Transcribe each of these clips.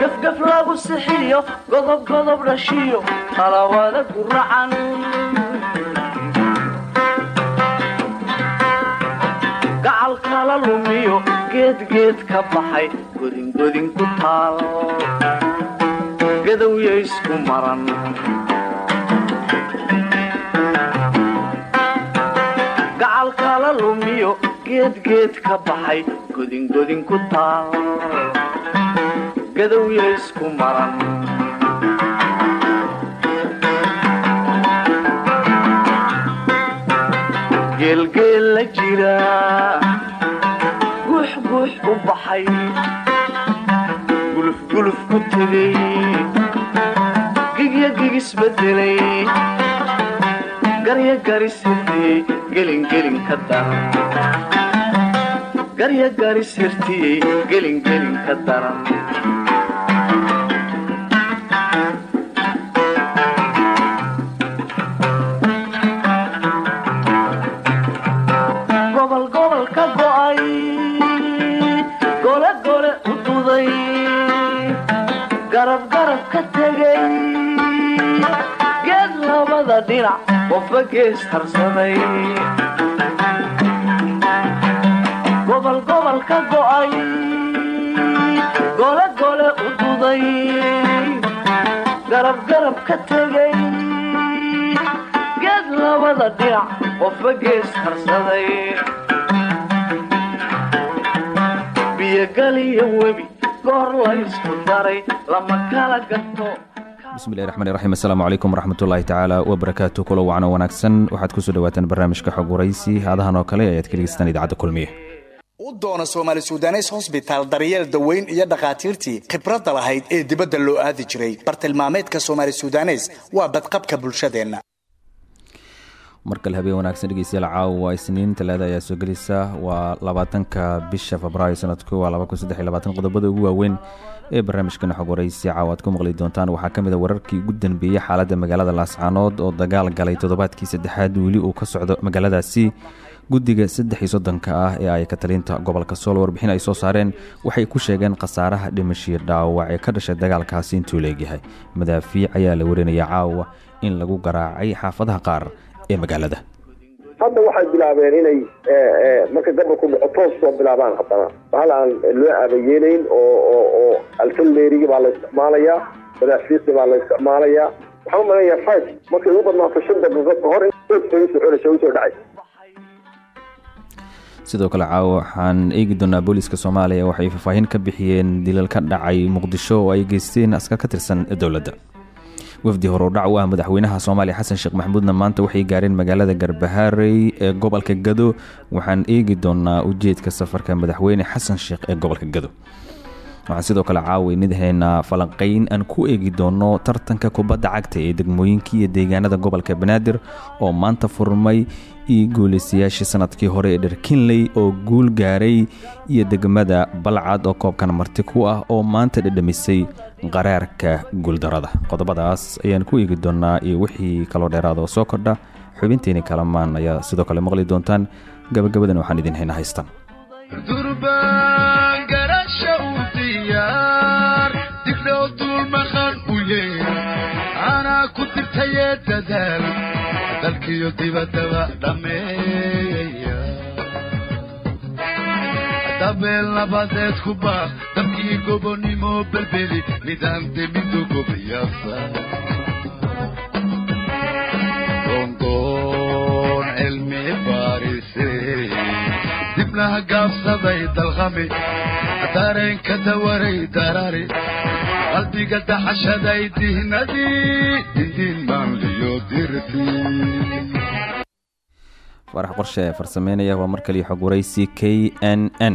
gafgaf lagu sixiyo godob godob dhashiyo talawada guracan gacal kala lumiyo geedgeed ka baxay godingodin ku taal. Gadowya isku maran geedgeed ka baxay godingodin ku taal gadowya isku maran geelgeel la jira guux guux u baxay gulufguluf ku tegay gigya gigisbedelay garya garisirtiyey gelingelin ka daran garya garisirtiyey gelingelin ka daran gole gole u duday ka tegay geed labada dhinac qofba gees harsaday ka go'ay gole gole u duday garab garab ka tegay geed labada dhinac qofba gees harsaday biyogaliyo webi goor la isku daray lama kala gato. Bismillahi raxmaan raxiim assalaamu calaykum waraxmatullaahi tacaala wabarakaatu kulo wacno wanaagsan. Waxaad ku soo dhawaataan barnaamijka xog waraysi haadahan oo kale ayaad ka dhegeystaan idaacadda kulmiye u doona soomaali sudanes hosbitaal daryeel daweyn iyo dhakhaatiirtii khibradda lahayd ee dibadda loo aadi jiray. Bartilmaameedka soomaali sudanes waa badqabka bulshadeenna. Mar kale habeen wanaagsan dhegeystayaal caawa isniin. Talaada ayaa soo gelisa. Waa labaatanka bisha febraayo sanadku waa qodobada ugu waaweyn ee barnaamijkan xog waraysi caawa aad ku maqli doontaan. Waxaa ka mid a wararkii ugu danbeeyey xaaladda magaalada laascaanood oo dagaal galay toddobaadkii saddexaad weli uu ka socdo magaaladaasi guddiga saddex iyo soddonka ah ee ay ka talinta gobolka sool warbixin ay soo saareen waxay ku sheegeen khasaaraha dhimashiyo dhaawac ee ka dhashay dagaalkaasi intuu leegyahay madaafiic ayaa la warinaya caawa in lagu garaacay xaafadaha qaar ee magaalada hadda waxay bilaabeen inay marka gobolku dhaco toos soo bilaabaan haddana bahal aan loo aabayeelayn oo alfalleerigi baa la isticmaalayaa madaafiiqdi baa la isticmaalayaa waxaan u malaya five markay ugu badnaato shan daqiiqo ka hor in u soo dhacay sidoo kale caawa waxaan eegi doonaa booliiska soomaaliya waxay faahfaahin ka bixiyeen dilal ka dhacay muqdisho oo ay geysteen askar ka tirsan dowladda. Wafdi horudhac u ah madaxweynaha soomaaliya xasan sheekh maxamuudna maanta waxay gaareen magaalada garbaharey ee gobolka gado. Waxaan eegi doonaa ujeedka safarka madaxweyne xasan sheekh ee gobolka gado. Waxaan sidoo kale caaweynidhaynaa falanqayn aan ku eegi doono tartanka kubadda cagta ee degmooyinkii iyo deegaanada gobolka banaadir oo maanta furmay iyo guulaystayaashii sannadkii hore ee dherkinley oo guul gaaray iyo degmada balcad oo koobkan marti ku ah oo maanta dhedhamisay qaraarka guuldarada qodobadaas ayaan ku eegi doonaa iyo wixii kaloo dheeraada oo soo kordha. Xubinteeni kalamaan ayaa sidoo kale maqli doontaan. Gabagabadan waxaan idin hayna haystaan. Garasha u yeer dalkiyo dibaddaba dhammeeya dabeel nabadeed ku dabkii gobonnimo belbeli nidaam demido baarise dibnaha gaabsaday dalqami dareenka dawaray darari qalbiga daxashaday dihnadii dindiin maanliyo dirti farax qorshe farsameynaya waa mar kaliyo xog waraysi k n n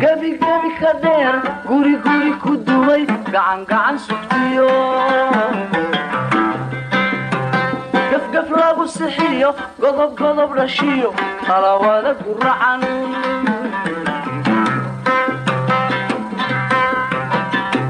gebigebi ka dheer guri guri ku dumay gacan gacan sugtiyo gafgaf lagu sixiyo godob godob dhashiyo talawada guracan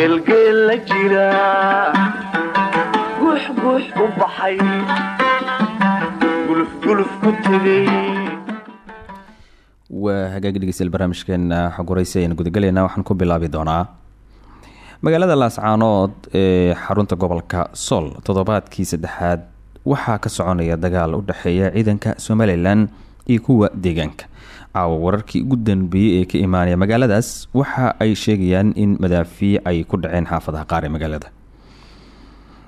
geelgeel la jira. Guux guux u baxay. Gulufguluf ku tegay waa hagaagi dhegeystayaal barnaamijkeena xog horeysi ayaan gudagalaynaa waxaan ku bilaabi doonaa magaalada laascaanood ee xarunta gobolka sool toddobaadkii saddexaad. Waxaa ka soconaya dagaal u dhexeeya ciidanka somalilan iyo kuwa deegaanka caawa wararkii ugu danbeeyey ee ka imaanaya magaaladaas waxa ay sheegayaan in madaafiic ay ku dhaceen xaafadaha qaar ee magaalada.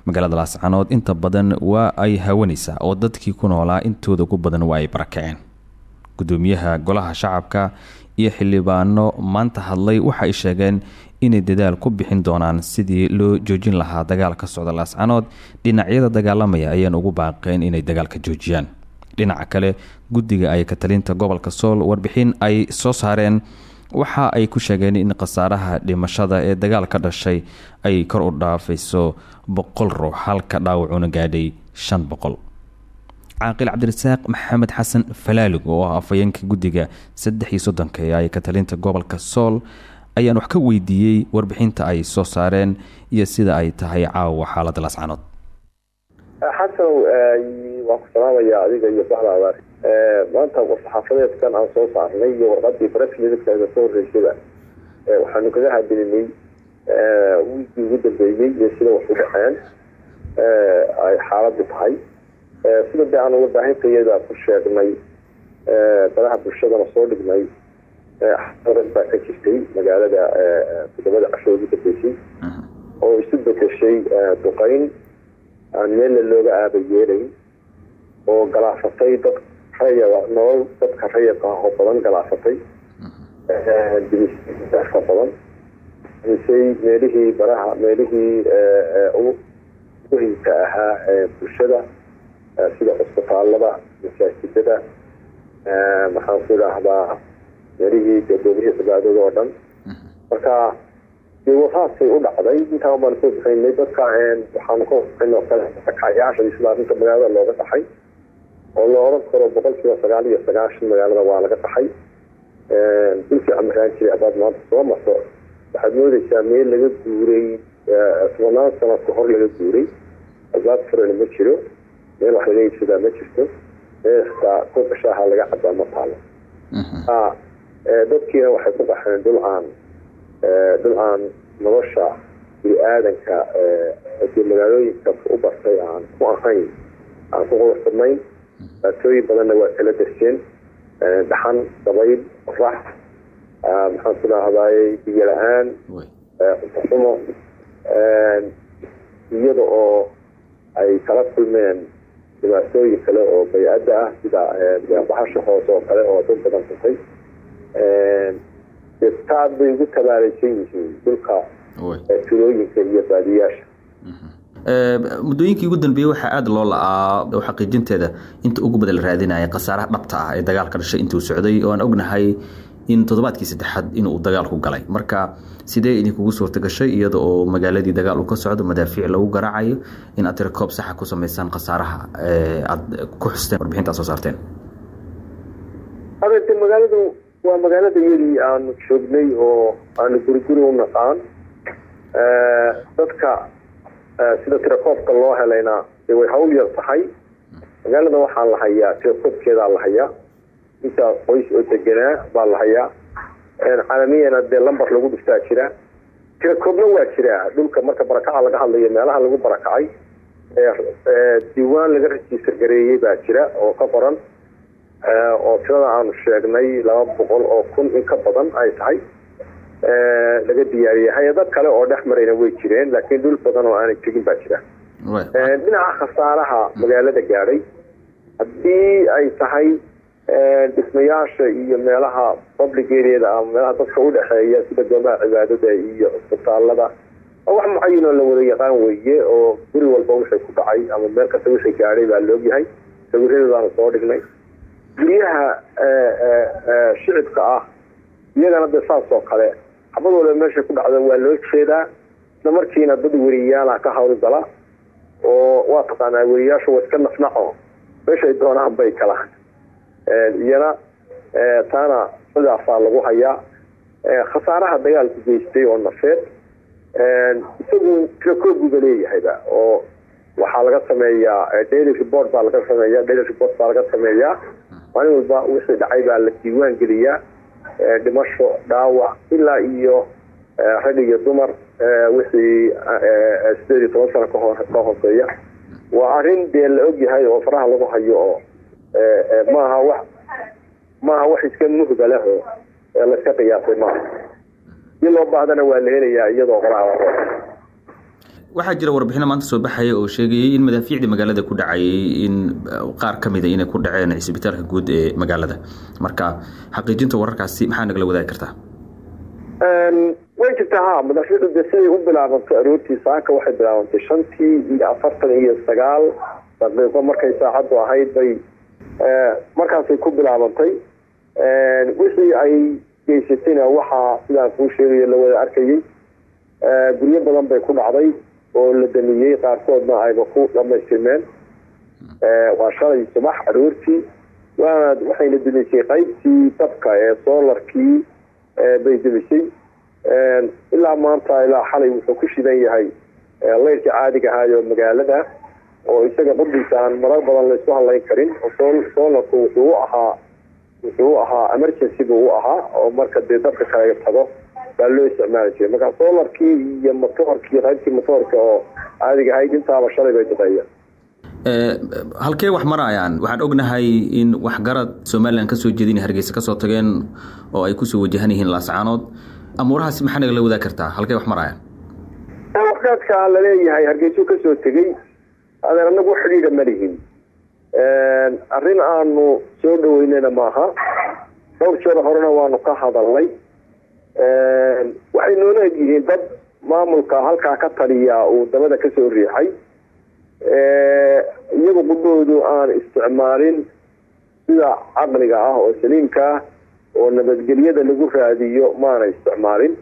Magaalada laascaanood inta badan waa ay hawanaysaa oo dadkii ku noolaa intooda ugu badan waa ay barakaceen gudoomiyaha golaha shacabka iyo xildhibaano maanta hadlay waxa ay sheegeen inay dadaal ku bixin doonaan sidii loo joojin lahaa dagaal ka socda laascanood dhinacyada dagaalamaya ayaan ugu baaqeen inay dagaalka joojiyaan dhinaca kale. Guddiga ay katalinta gobolka sool warbixin ay soo saareen. Waxa ay ku sheegeen in khasaaraha dhimashada ee dagaal ka dhashay ay kor u dhaafayso boqol ruux halka dhaawacuna gaadhay shan boqol. Caaqil cabdirasaaq maxamed xasan falaalig oo ah afhayeenka guddiga saddex iyo soddonka ee ay katalinta gobolka sool ayaan wax ka weydiiyey warbixinta ay soo saareen iyo sida ay tahay caawa xaaladda laascanood xasan waan ku salaamaya adiga iyo baxdaada maanta war-saxaafadeedkan aan soo saarnay iyo warqadii brefmidka soo horeysada waxaanu kaga hadilinay wiilkii ugu dambeeyey iyo sida wax u dhaceen ay xaaladu tahay. Sida de aan warbaahintaiyada ku sheegnay badaha bulshadana soo dhignay xasaad baa ka jirtay magaalada todobada casho ugu dambeysay oo isu bedeshay duqeyn aan meella looga aaba yeelayn oo galaafatay dad raya nolol dadka rayadka ah oo badan galaafatay dimiska badan. Dimisay meelihii baraha meelihii muhimka ahaa ee bulshada sida cusbitaalada masaajidada. Maxaan ku idhaahdaa meelihii gadoomihii cibaadada oo dhan. Marka dee waraasay u dhacday intaa baan soo bixinay dadka waxaanu ka oo kale kacayaasha islaaminka magaalada looga dhaxay oo la oran karo boqol kiiba sagaal iyo sagaashan magaalada waa laga dhaxay dulkii camiraan jiray haddaad maanta soo marto waxaad moodeysaa meel laga guuray tobanaan sano ka hor laga guuray. Azaad furana ma jiro meel wax laga iibsadaa ma jirto. Meel shaaha laga cabaa ma taalo. Dadkiina waxay ku baxeen dhul aan dhul aan nolosha bini-aadanka dee magaalooyinka u bartay aan ku ahayn aan ku quruxsanayn baatooyin badanna waa kala darseen dhaxan dabayl qorax maxaan ku dhahdaayey biyo la'aan cuntoxumo iyada oo ay kala kulmeen dhibaatooyin kale oo bay-adda ah sida bahasha hoose oo kale oo dad badan kutay taad bay ugu tabaalaysan yihiin dhulka tulooyinka iyo baadiyaasha muddooyinkii ugu dambeeyey waxaa aada loo la-aa xaqiijinteeda inta ugu badan la raadinaya khasaaraha dhabta ah ee dagaalka dhashay intuu socday oo aan ognahay in toddobaadkii saddexaad inuu dagaalku galay. Marka sidee idinkugu suurta gashay iyada oo magaaladii dagaal uu ka socdo madaafiic lagu garaacayo in aad saxa ku sameysaan khasaaraha aada ku xusteen warbixintaa soo saarteen? Adeete magaaladu waa magaalada yadii aanu joognay oo aanu guriguri u naqaan. Dadka sida tirakoobka loo helayna way hawl yar tahay. Magaalada waxaa la hayaa tirakoobkeedaa la hayaa. Intaa qoys oo deganaa baa la hayaa. Caalamiyana dee lambar lagu dhuftaa jira. Tirakoobna waa jiraa dhulka marka barakaca laga hadlayo meelaha lagu barakacay diiwaan laga register gareeyey baa jira oo ka qoran. Oo tirada aanu sheegnay laba boqol oo kun in ka badan ay tahay laga diyaariyey. Hay'ado kale oo dhex marayna way jireen laakiin dhul badan oo aanay tegin baa jira. Dhinaca khasaaraha magaalada gaadhay haddii ay tahay dhismayaasha iyo meelaha public areada ama meelaha dadka udhexeeya sida goomaha cibaadada iyo isbitaalada wax mucayin oo la wada yaqaan weeye oo guri walba wixii ku dhacay ama meel kasta wixii gaadhay baa laogyahay sawiradeedaanu soo dhignay. Guryaha shicibka ah iyagana de saas oo kale xabad walba meesha ku dhacda waa loo jeedaa. Isla markiina dad weriyaala ka hawlgala oo waa taqaanaa weriyaasha waa iska nafnaco. Meeshay doonaan bay galaan iyana taana sidaasaa lagu hayaa. Khasaaraha dagaalku geystay oo nafeed isagu tirakoobuba leeyahayba oo waxaa laga sameeyaa daily report baa laga sameeya daily report baa laga sameeyaa. Maalin walba wixii dhacay baa la diiwaan geliyaa dhimasho dhaawac ilaa iyo rag iyo dumar wixii sideed iyo toban kahor ka hooseeya. Waa arrin dee la ogyahay oo faraha lagu hayo oo maaha wax maaha wax iska muhda leh oo layska qiyaasay maaha. Si loo baahdana waa la helayaa iyadoo qoraha waxaa jira warbixino maanta soo baxaya oo sheegayay in madaafiicdii magaalada ku dhacayay in qaar ka mida inay ku dhaceen cisbitaalka guud ee magaalada. Marka xaqiijinta wararkaasi maxaa nagala wadaagi kartaa? Way jirtaa ha madaafiicdu de siday u bilaabantay aroortii saaka waxay bilaabantay shantii iyo afartan iyo sagaal. Daqiiqo markay saacaddu ahayd bay markaasay ku bilaabantay. Wixii ay geysatayna waxaa sidaan kuu sheegayo la wada arkayay. Guryo badan bay ku dhacday oo la damiyey qaarkoodna ayba ku dhamaystirmeen waa shalay subax aroortii. Waana waxayna demisay qaybtii dabka ee soolarkii bay demisay ilaa maanta ilaa xalay wuxuu ku shidan yahay leyrkii caadiga ahaayo magaalada oo isaga quddiisa aan marar badan laysku hadlayn karin. Soolarku wuxuu u ahaa wuxuu u ahaa emergency buu u ahaa oo marka dee dabka kale tago baa loo isticmaali jiray. Marka soolarkii iyo motoorkii qaybtii motoorka oo caadiga ahayd intaaba shalay bay duqeeyeen halkee wax marayaan? Waxaan ognahay in waxgarad somalilan ka soo jeedin hargeysa ka soo tageen oo ay ku soo wajahan yihiin laascaanood amuurahaasi maxaa nagala wadaag kartaa? Halkee wax marayaan? Waxgaadka la leeyahay hargeysuu ka soo tegey adeen anagu xidhiidha ma lihin. Arrin aanu soo dhaweynayna maaha. Dhowr jeer horena waanu ka hadalnay waxay noola egyihiin dad maamulka halkaa ka taliya uu dabada ka soo riixay. Iyagu qudhoodu aan isticmaalin sida caqliga ah oo saliimka ah oo nabadgelyada lagu raadiyo maana isticmaalin.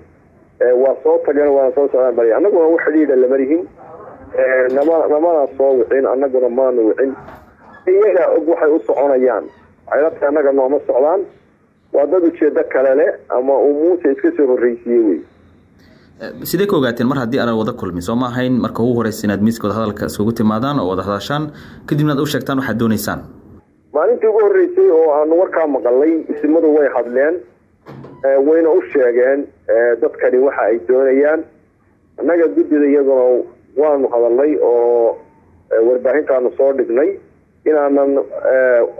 Waa soo tageen waana soo socdaan bal annaguna u xidhiidha lama lihin nama namana soo wicin annaguna maanu wicin. Iyagaa og waxay u soconayaan. Cayladka annaga nooma socdaan waa dad ujeedo kale leh ama uu muuse iska soo horreysiiyey wey sidee ka ogaateen mar haddii aanad wada kulmin soo ma ahayn marka ugu horeysa inaad miiskooda hadalka iskugu timaadaan oo wada hadashaan kadibna aad u sheegtaan waxaad dooneysaan maalintii ugu horreysay oo aanu warkaa maqalay isimadu way hadleen wayna u sheegeen dadkani waxa ay doonayaan. Annaga guddida iyaduna waanu hadalnay oo warbaahintaanu soo dhignay inaanan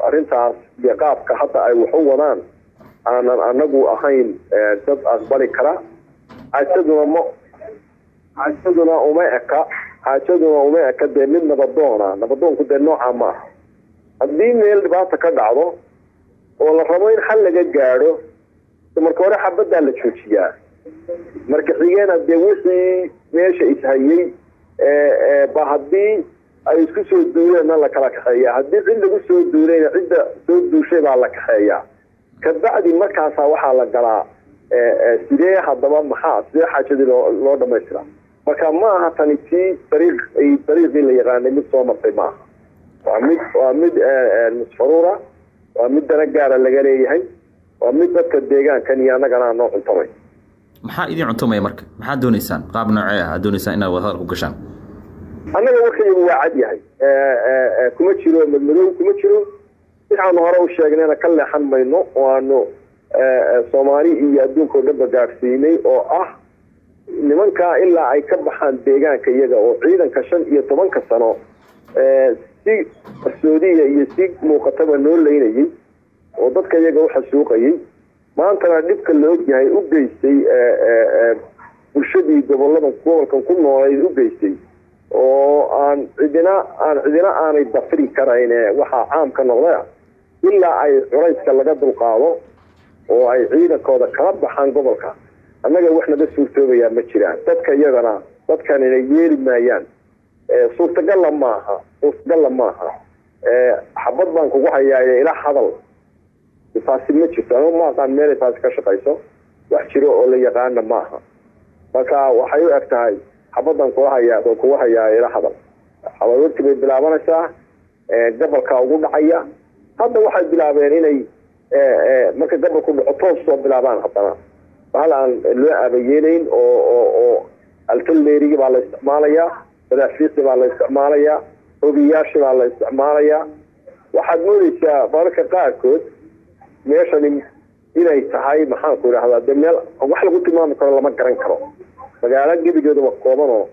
arrintaas iyo qaabka hadda ay wax u wadaan aanan anagu ahayn dad aqbali kara. Xaajaduna ma xaajaduna uma eka xaajaduna uma eka dee mid nabadoona nabadoonku dee nooca maaha haddii meel dhibaata ka dhacdo oo la rabo in xal laga gaadho marka hore xabaddaa la joojiyaa. Marka xigeena dee wixii meesha ishayey ba haddii ay isku soo duuleenna la kala kaxeeyaa. Haddii cid lagu soo duulayna cidda soo duushay baa la kaxeeyaa kabacdi markaasaa waxaa la galaa sidee haddaba maxaa sidee xaajadii loo dhamaystiraa marka ma aha tani tii dariiq dariiqii la yaqaanay mid soo martay ma aha. Waa mid waa mid musfaruura waa mid dana gaara laga leeyahay waa mid dadka deegaankan iyo annagana noo cuntamay. Maxaa idin cuntumaya marka? Maxaad dooneysaan qaab noocee ah aad dooneysaan inaad wadahadal ku gashaan? Annaga warkayagu waa cad yahay. Kuma jiro madmadow kuma jiro waxaanu hore u sheegnayna ka leexan mayno oo aanu soomaali iyo adduunka o dhanba gaadhsiinay oo ah nimankaa ilaa ay ka baxaan deegaanka iyaga oo ciidanka shan iyo tobanka sano si qarsoodiya iyo si muuqataba noo leynayay oo dadka iyaga uxasuuqayay maantana dhibka la ogyahay u geystay bulshadii goboladan gobolkan ku noolayd u geystay oo aan cidina aan cidina aanay dafri karayn waxaa caam ka noqda ilaa ay curayska laga dulqaado oo ay ciidankooda kala baxaan gobolka. Annaga wax naga suurtoobayaa ma jiraan. Dadka iyagana dadkanina yeeli maayaan. Suurtagalla maaha suurtagalla maaha xabad baan kugu hayaaye ila hadal. Taasi ma jirto. Anigu ma aqaan meelay taasi ka shaqayso? Wax jiro oo la yaqaana maaha marka waxay u eg tahay xabaddan kula hayaa kugu hayaa ila hadal. Xabawarti bay bilaabanaysaa. Gabalkaa ugu dhacaya hadda waxay bilaabeen inay marka gabalku dhaco toos soo bilaabaan haddana. Bahal aan loo aabayeelayn oo oo altalleerigi baa la isticmaalayaa madaafiiqi baa la isticmaalayaa hogiyaashi baa la isticmaalayaa waxaad moodeysaa mararka qaarkood meeshani inay tahay maxaanku idhahdaa de meel wax lagu tilmaami karo lama garan karo. Magaalo gebigeeduba koobanoo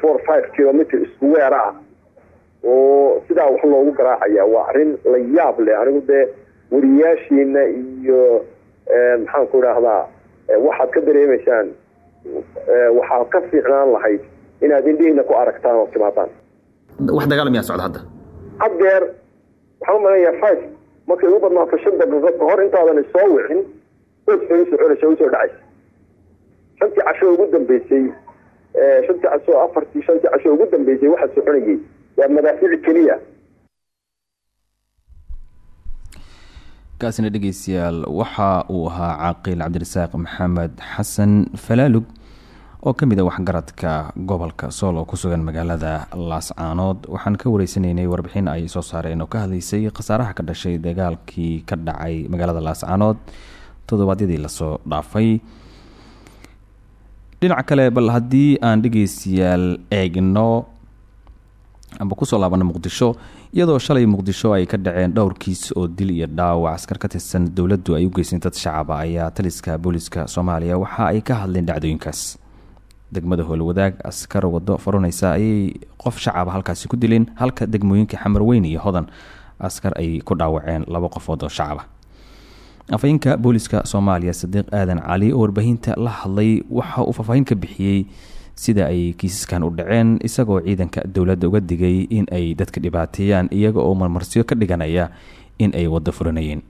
four five kilometer square ah oo sidaa wax loogu garaacaya waa arrin la yaab leh. Anigu dee wariyaashiina iyo maxaanku idhaahdaa waxaad ka dareemaysaan waxaad ka fiicnaan lahayd inaad indhihiina ku aragtaan oo timaadaan wax dagaal miyaa socda hadda? Haddeer waxaan u malanayaa five markay ugu badnaato shan daqiiqo kahor intaadan soo wicin u soo soconaysa u soo dhacaysa shantii casho ugu dambeysay shantii casho afartii shantii casho ugu dambeysay waxaa soconayay waa madaafiic keliya. Kaasina dhegeystayaal waxa uu ahaa caaqil cabdirasaaq maxamed xasan falaalug oo ka mid a waxgaradka gobolka sool oo ku sugan magaalada laascaanood waxaan ka wareysanaynay warbixin ay soo saareen oo ka hadlaysay khasaaraha ka dhashay dagaalkii ka dhacay magaalada laascaanood toddobaadyadii la soo dhaafay. Dhinaca kale bal haddii aan dhegeystayaal eegno amba ku soo laabano muqdisho iyadoo shalay muqdisho ay ka dhaceen dhowr kiis oo dil iyo dhaawac askar ka tirsan dowladdu ay u geysteen dad shacaba ayaa taliska booliska soomaaliya waxa ay ka hadleen dhacdooyinkaas. Degmada howlwadaag askar wado furanaysa ayay qof shacaba halkaasi ku dileen halka degmooyinka xamarweyn iyo hodan askar ay ku dhaawaceen laba qofood oo shacaba afhayeenka booliska soomaaliya sadiiq aadan cali oo warbaahinta la hadlay waxa uu faahfaahin ka bixiyey sida ay kiisaskan u dhaceen isagoo ciidanka dowladda uga digay in ay dadka dhibaateeyaan iyaga oo marmarsiyo ka dhiganaya in ay waddo furanayeen.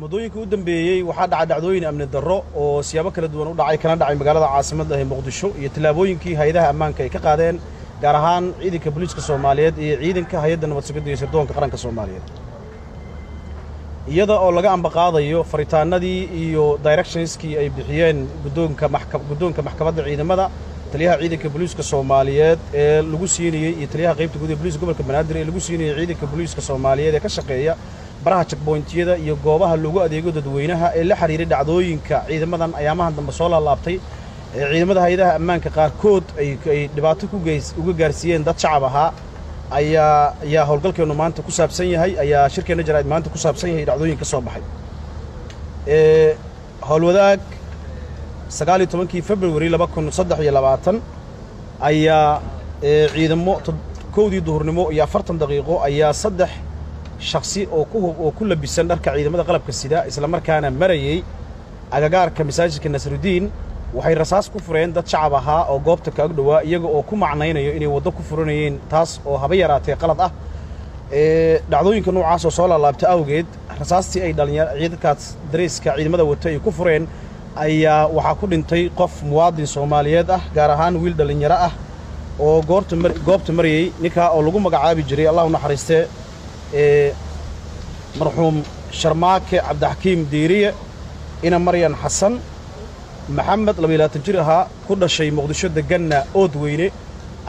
Muddooyinkii u dambeeyey waxaa dhacay dhacdooyin amni darro oo siyaabo kala duwan u dhacay kana dhacay magaalada caasimadda ee muqdisho iyo tallaabooyinkii hay'adaha ammaanka ay ka qaadeen gaar ahaan ciidanka booliiska soomaaliyeed iyo ciidanka hay'adda nabad sugidda iyo sirdoonka qaranka soomaaliyeed iyada oo laga ambaqaadayo faritaanadii iyo directionskii ay bixiyeen guddoonka maxkamadda ciidamada taliyaha ciidanka booliiska soomaaliyeed ee lagu siinayey iyo taliyaha qaybta guud ee booliiska gobolka banaadir ee lagu siinayey ciidanka booliiska soomaaliyeed ee ka shaqeeya baraha jagboyntiyada iyo goobaha loogu adeego dadweynaha ee la xidhiiray dhacdooyinka ciidamadan ayaamahan dambe soo laalaabtay ee ciidamada hay'adaha ammaanka qaarkood ay dhibaato uga gaarsiiyeen dad shacab ahaa ayaa ayaa howlgalkeennu maanta ku saabsan yahay ayaa shirkeenna jaraa'id maanta ku saabsan yahay dhacdooyin ka soo baxay. Howlwadaag sagaal iyo tobankii februari laba kun saddex iyo labaatan ayaa ciidamo kowdii duhurnimo iyo afartan daqiiqo ayaa saddex shaksi oo ku oo ku labisan dharka ciidamada qalabka sida islamarkaana marayey agagaarka masaajidka nasrudiin waxay rasaas ku fureen dad shacab ahaa oo goobta kaag dhowaa iyaga oo ku macnaynayo inay waddo ku furanayeen taas oo haba yaraatee qalad ah. Dhacdooyinka noocaas oo soo laalaabta awgeed rasaastii ay dhalinyarciidankaas darayska ciidamada wata ay ku fureen ayaa waxaa ku dhintay qof muwaadin soomaaliyeed ah gaar ahaan wiil dhallinyaro ah oo goobta marayey ninkaa oo lagu magacaabi jiray allah u naxariistee marxuum sharmaake cabdixakiim diiriye ina maryan xasan maxamed labayilaatan jir ahaa ku dhashay muqdisho deganna ood weyne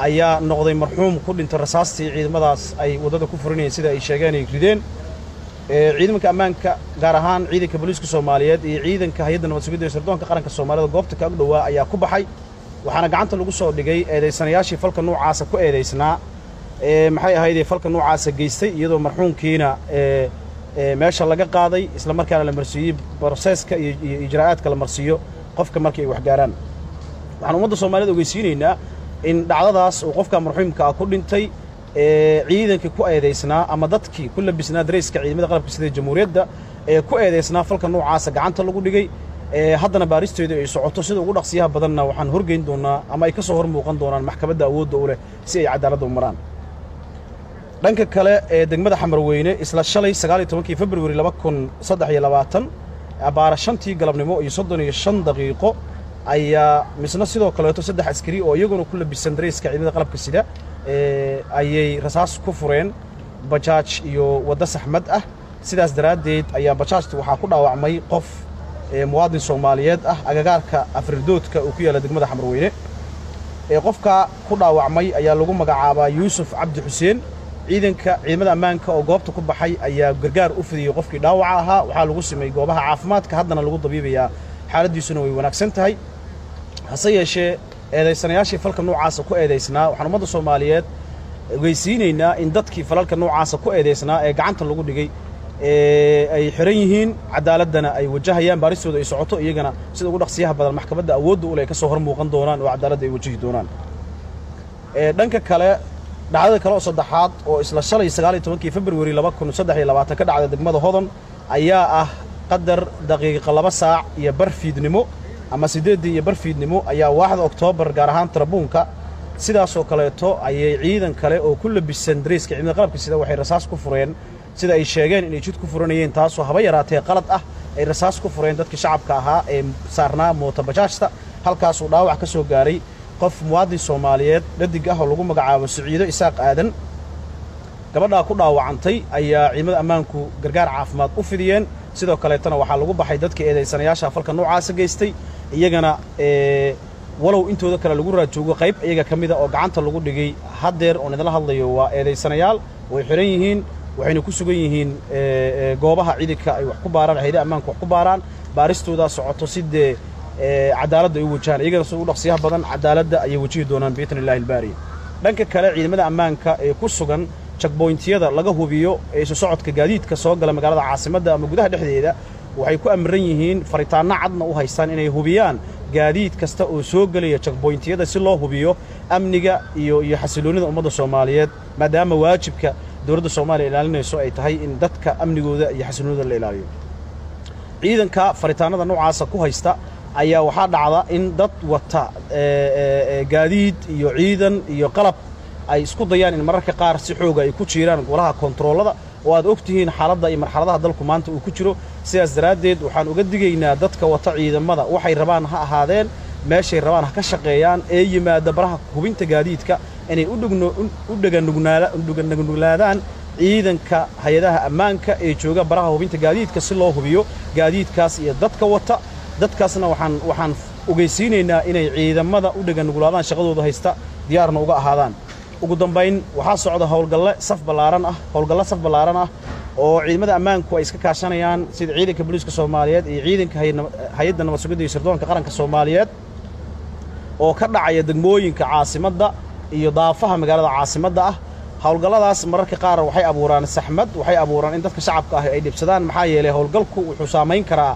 ayaa noqday marxuum ku dhintay rasaastii ciidamadaas ay waddada ku furinayeen sida ay sheegeen ay rideen. Ciidanka ammaanka gaar ahaan ciidanka booliiska soomaaliyeed iyo ciidanka hay'adda nabad sugidda ee sirdoonka qaranka soomaalida goobta ka dhowaa ayaa ku baxay. Waxaana gacanta lagu soo dhigay eedaysanayaashii falka nuucaasa ku eedaysnaa maxay ahaydee falka nuucaasa geystay iyadoo marxuumkiina meesha laga qaaday isla markaana la marsiiyey broseeska iyo ijraa'aadka la marsiiyo qofka markii ay waxgaaraan waxaan ummadda soomaaliyed ogeysiinaynaa in dhacdadaas uu qofka marxuumka ah ku dhintay ciidankii ku eedaysnaa ama dadkii ku labisnaa darayska ciidamada qalabka sida jamhuuriyadda ee ku eedaysnaa falka nuucaasa gacanta lagu dhigay haddana baaristeedu ay socoto sida ugu dhaqsiyaha badanna waxaan horgeyn doonaa ama ay ka soo hor muuqan doonaan maxkamadda awoodda u leh si ay cadaaladda u maraan. Dhanka kale ee degmada xamarweyne isla shalay sagaal iyo tobankii februari laba kun saddex iyo labaatan abaara shantii galabnimo iyo soddon iyo shan daqiiqo ayaa misna sidoo kaleeto saddex askari oo iyaguna ku labisan darayska ciidamada qalabka sida ayay rasaas ku fureen bajaaj iyo waddo saxmad ah. Sidaas daraaddeed ayaa bajaajta waxaa ku dhaawacmay qof muwaadin soomaaliyeed ah agagaarka afridoodka uu ku yaalla degmada xamarweyne. Qofka ku dhaawacmay ayaa lagu magacaabaa yuusuf cabdi xuseen ciidanka ciidamada ammaanka oo goobta ku baxay ayaa gargaar u fidiyey qofkii dhaawaca ahaa. Waxaa lagu sameeyey goobaha caafimaadka haddana lagu dabiibayaa xaaladdiisuna way wanaagsan tahay. Hase yeeshee eedaysanayaashii falka nuucaasa ku eedaysnaa. Waxaan ummadda soomaaliyeed ogeysiinaynaa in dadkii falalka nuucaasa ku eedaysnaa ee gacanta lagu dhigay ay xihan yihiin caddaaladdana ay wajahayaan baaristooda ay socoto iyagana sida ugu dhaqsiyaha badan maxkamadda awoodda u leh ay ka soo hor muuqan doonaan oo cadaaladda ay wajahi doonaan. Dhanka kale dhacdada kale oo saddexaad oo isla shalay sagaal iyo tobankii februari laba kun saddex iyo labaatan ka dhacda degmada hodon ayaa ah qadar daqiiqa laba saac iyo bar fiidnimo ama siddeeddii iyo bar fiidnimo ayaa waaxda oktoobar gaar ahaan tarabuunka sidaasoo kaleeto ayay ciidan kale oo ku labisan darayska ciidamada qalabka sida waxay rasaas ku fureen sida ay sheegeen inay jid ku furanayeen taasoo haba yaraatee qalad ah ay rasaas ku fureen dadka shacabka ahaa ee saarnaa mootabajaajta halkaasuu dhaawac ka soo gaaray qof muwaadin soomaaliyeed dhadig ah oo lagu magacaabo siciido isaaq aadan gabadhaa ku dhaawacantay ayaa ciidamada ammaanku gargaar caafimaad u fidiyeen. Sidoo kaleetana waxaa lagu baxay dadka eedaysanayaasha falka noocaasa geystay iyagana walow intooda kale lagu raajoogo qayb iyaga ka mida oo gacanta lagu dhigay haddeer oon idinla hadlayo waa eedaysanayaal way xihan yihiin waxayna ku sugan yihiin goobaha ciidanka ay wax ku baaraan hayda ammaanka wax ku baaraan. Baaristoodaa socoto si dee cadaaladda ay u wajahaan. Iyagana sida ugu dhaqsiyaha badan cadaaladda ayay wajihi doonaan biidni illahi albaari dhanka kale ciidamada ammaanka ee ku sugan jagboyntiyada laga hubiyo ee isu socodka gaadiidka soo gala magaalada caasimadda ama gudaha dhexdeeda waxay ku amran yihiin faritaanno cadna u haystaan inay hubiyaan gaadiid kasta oo soo gelaya jagboyntiyada si loo hubiyo amniga iyo iyo xasiloonnida ummadda soomaaliyeed maadaama waajibka dowladda soomaaliya ilaalinayso ay tahay in dadka amnigooda iyo xasiloonnida la ilaaliyo. Ciidanka faritaannada noocaasa ku haysta ayaa waxaa dhacda in dad wata gaadiid iyo ciidan iyo qalab ay isku dayaan in mararka qaar si xooga ay ku jiiraan golaha kontaroolada oo aad og tihiin xaaladda iyo marxaladaha dalku maanta uu ku jiro. Sidaas daraaddeed waxaan uga digaynaa dadka wata ciidamada. Waxay rabaan ha ahaadeen meeshay rabaan ha ka shaqeeyaan ee yimaada baraha hubinta gaadiidka inay u dheganuglaadaan ciidanka hay'adaha ammaanka ee jooga baraha hubinta gaadiidka si loo hubiyo gaadiidkaas iyo dadka wata dadkaasna waxaan waxaan ogeysiinaynaa inay ciidamada u dheganuglaadaan shaqadooda haysta diyaarna uga ahaadaan. Ugu dambayn waxaa socda howlgalle saf ballaaran ah howlgallo saf ballaaran ah oo ciidamada ammaanku ay iska kaashanayaan sida ciidanka booliiska soomaaliyeed iyo ciidanka hay'adda nabad sugidda iyo sirdoonka qaranka soomaaliyeed oo ka dhacaya degmooyinka caasimadda iyo daafaha magaalada caasimadda ah. Howlgalladaas mararka qaar waxay abuuraan saxmad waxay abuuraan in dadka shacabka ah ay dhibsadaan. Maxaa yeelay howlgalku wuxuu saamayn karaa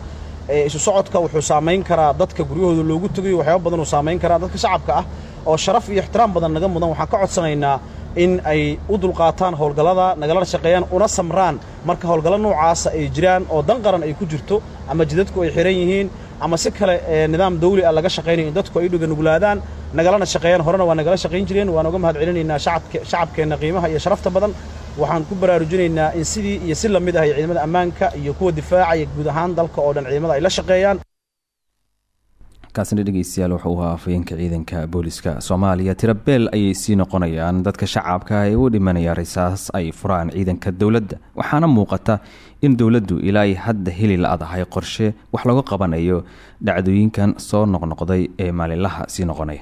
isu socodka wuxuu saamayn karaa dadka guryahooda loogu tegayo waxyaaba badan uu saamayn karaa dadka shacabka ah oo sharaf iyo ixtiraam badan naga mudan. Waxaan ka codsanaynaa in ay u dulqaataan howlgallada nagala shaqeeyaan una samraan marka howlgallo noocaasa ay jiraan oo dan qaran ay ku jirto ama jidadku ay xihan yihiin ama si kale nidaam dawli ah laga shaqaynayo in dadku ay dhuganuglaadaan nagalana shaqeeyaan horena waa nagala shaqayn jireen. Waan uga mahad celinaynaa shacabkeenna qiimaha iyo sharafta badan waxaan ku baraarujinaynaa in sidii iyo si la mid ah ciidamada ammaanka iyo kuwa difaacaya guud ahaan dalka oo dhan ciidamada ay la shaqeeyaan. Kaasina dhegeystayaal wuxuu ahaa afhayeenka ciidanka booliska soomaaliya. Tirabeel ayay sii noqonayaan. Dadka shacabka ee u dhimanaya risaas ay furaan ciidanka dowladda. Waxaana muuqata in dowladdu ilaa ay hadda heli la-dahay qorshe wax lagu qabanayo. Dhacdooyinkan soo noqnoqday ee maalinlaha sii noqonaya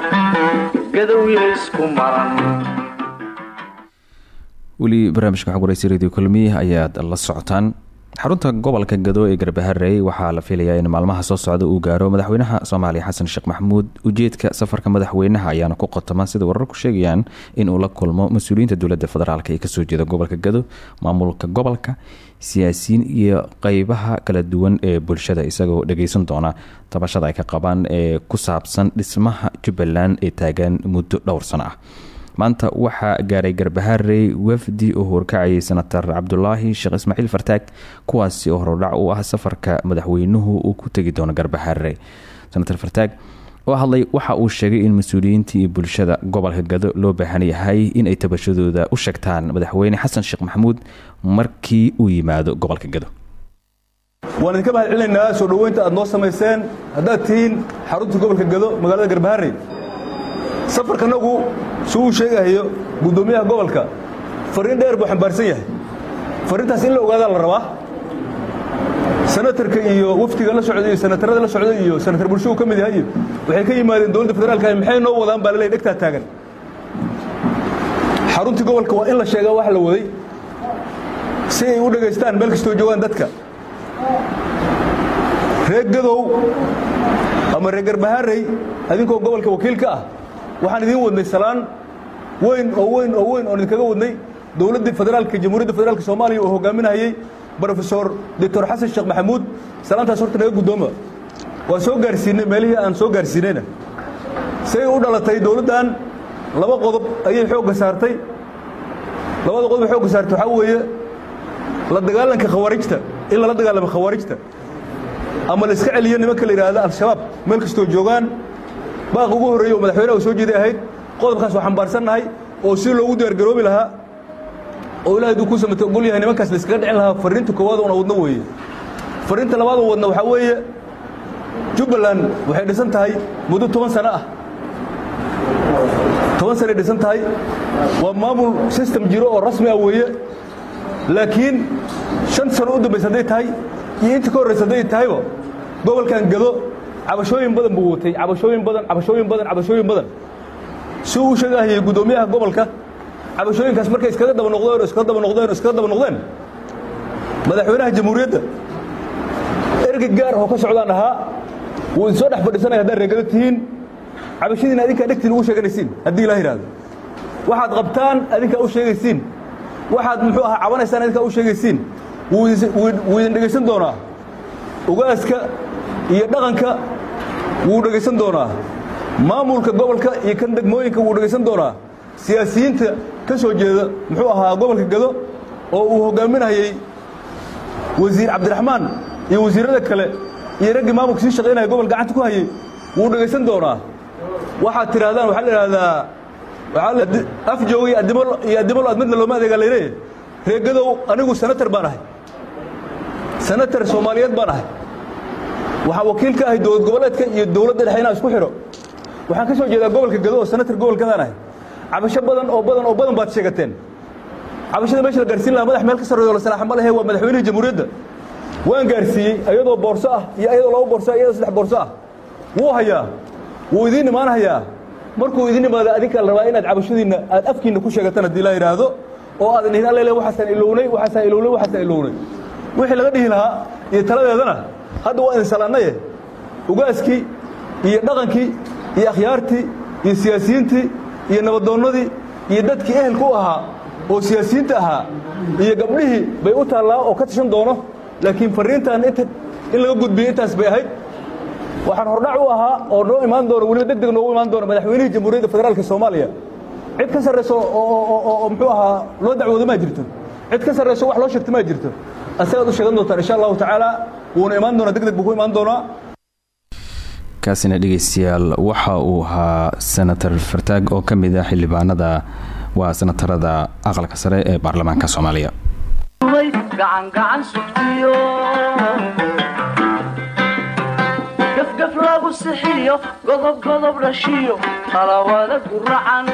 weli barnaamijka xog waraysi radio kulmiye ayaad la socotaan xarunta gobolka gado ee garbaharey waxaa la filayaa in maalmaha soo socda uu gaaro madaxweynaha soomaaliya xasan sheekh maxamuud ujeedka safarka madaxweynaha ayaana ku qotoma sida wararku sheegayaan inuu la kulmo mas'uuliyiinta dowladda federaalk ee ka soo jeeda gobolka gado maamulka gobolka siyaasiyiin iyo qeybaha kala duwan ee bulshada isagoo dhageysan doona tabashada ay ka qabaan ee ku saabsan dhismaha jubbaland ee taagan muddo dhowr sano ah. Maanta waxaa gaaray garbaharey wafdi oo horkacayay senatar cabdulaahi sheekh ismaaciil fartaag kuwaasi oo horudhac u ah safarka madaxweynuhu uu ku tegi doono garbaharey senatar fartaag oo hadlay waxa uu sheegay in mas'uuliyiinta bulshada gobolka gado loo baahan yahay in ay tabashadooda u sheegtaan madaxweyne xasan sheekh maxamuud markii uu yimaado gobolka gado waan idinka mahad celinaynaa soo dhoweynta aad noo samayseen haddaad tihiin xarunta gobolka gado magaalada garbaharey safarkanagu si uu sheegahayo guddoomiyaha gobolka fariin dheer buu xambaarsan yahay. Fariintaas in la ogaadaa la rabaa senatarka iyo waftiga la socda iyo senatarada la socda iyo senatar bulshadu ka mid yahay waxay ka yimaadeen dowladda federaalka maxay noo wadaan baa laleeyahy dhegtaa taagan. Xaruntii gobolka waa in la sheegaa wax la waday si ay u dhegaystaan meel kastoo joogaan dadka. Reer gadow ama reer garbaharey adinkoo gobolka wakiilka ah waxaan idiin wadnay salaan weyn oo weyn oo weyn oon idinkaga wadnay. Dowladdii federaalka jamhuuriyadda federaalka soomaaliya oo hogaaminayay brofesor doctor xasan sheekh maxamuud salaantaas horta naga guddooma. Waan soo gaarsiinay meelihii aan soo gaarsiinayna. Say u dhalatay dowladdan laba qodob ayay xoogga saartay. Labada qodob xoogga saartay waxaa weeye la dagaalanka khawaarijta in lala dagaalamo khawaarijta ama la iska celiyo nimanka la yidhaahda al-shabaab meel kastoo joogaan. Baaq ugu horreeye oo madaxweynaha uu soo jeeday ahayd qodobkaas waa xambaarsannahay oo si loogu diyaargaroobi lahaa oo ilahay duu ku samata ogol yahay nimankaas la iskaga dhicin lahaa farriinta koowaad oona wadno weeye. Farriinta labaad oo wadna waxaa weeye jubbaland waxay dhisan tahay muddo toban sano ah. Toban sanay dhisan tahay. Waa maamul system jiro oo rasmi ah weeye. Laakiin shan sano u dambaysa hadday tahay iyo inta ka horraysa hadday tahayba gobolkan gado cabashooyin badan buu watay cabashooyin badan cabashooyin badan cabashooyin badan. Si uu sheegahayay guddoomiyaha gobolka cabashooyinkaas markay iskaga daba noqdeen oo iskaga daba noqdeen oo iskaga daba noqdeen madaxweynaha jamhuuriyadda ergey gaar oo ka socdaan ahaa wuu idin soo dhex fadhiisanaya haddaad reegado tihiin. Cabashadiina adinkaa dhegtiin ugu sheeganaysiin haddii ilaa yidhaahdo waxaad qabtaan adinkaa u sheegaysiin waxaad muxuu ahaa cabanaysaan adinkaa u sheegaysiin wuu idin dhegaysan doonaa. Ugaaska iyo dhaqanka wuu dhegaysan doonaa. Maamulka gobolka iyo kan degmooyinka wuu dhegaysan doonaa. Siyaasiyiinta ka soo jeeda muxuu ahaa gobolka gado oo uu hoggaaminayay wasiir cabdiraxmaan iyo wasiirrada kale iyo raggii maamulka sii shaqaynaya gobol gacanta ku hayay wuu dhegaysan doonaa. Waxaad tidhahdaan waxaa la idhahdaa af jooga iyo addimalo aad midna looma adeegaa layleeyahy reegadow anigu senatar baan ahay. Senatar soomaaliyeed baan ahay. Waxaa wakiil ka ahay dowlad goboleedka iyo dowladda dhexe inaan isku xidho. Waxaan ka soo jeedaa gobolka gado oo senatar gobolkadaan ahay cabasho badan oo badan oo badan baad sheegateen. Cabashada meesha la gaarsiin lahaa madax meel ka sarreeyo la salaaxa ma lehe waa madaxweynihii jamhuuriyadda. Waan gaarsiiyey ayadoo boorso ah iyo ayadoo laba boorso ah iyadoo saddex boorso ah. Wuu hayaa wuu idiin imaan hayaa. Markuu idiin imaada adinkaa la rabaa inaad cabashadiinna aad afkiinna ku sheegataan haddii la yidhaahdo oo aadan dhihin allele waxaasaan ilownay waxaasaan ilownay waxaasaan ilownay. Wixii laga dhihi lahaa iyo taladeedana hadda waa idin salaannaye ugaaskii iyo dhaqankii iyo akhyaartii iyo siyaasiyiintii iyo nabadoonnadii iyo dadkii ehelka u ahaa oo siyaasiyiinta ahaa iyo gabdhihii bay u taallaa oo ka tashan doono. Laakiin farriintan inta in laga gudbiyo intaas bay ahayd. Waxaan hordhac u ahaa oo noo imaan doona weliba deg deg noogu imaan doona madaxweynihii jamhuuriyadda federaalka soomaaliya. Cid ka sarrayso oo muxuu ahaa loo dacwoodo maa jirto. Cid ka sarrayso wax loo sheegto maa jirto. Asagaad u sheegan doontaan insha allahu tacaala wuuna imaan doonaa deg deg buu ku imaan doonaa kaasina dhegeystayaal waxa uu ahaa senator fartaag oo ka mid ah xildhibaanada waa senatarada aqalka sare ee baarlamaanka soomaaliya. Gacangacan sugtiyo gafgaf lagu sixiyo godob godob dhashiyo talawada guracan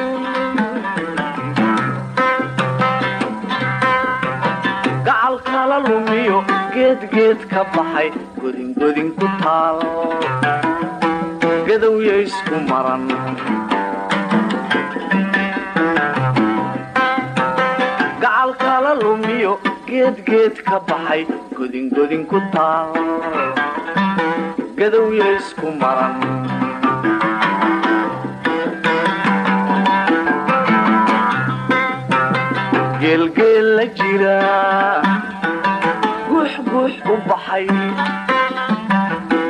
gacal kala lumiyo geedgeed ka baxay godingodin ku taal gadowya isku maran gacal kala lumiyo geedgeed ka baxay godingodin ku taal gadowya isku maran geelgeel la jira guux guux u baxay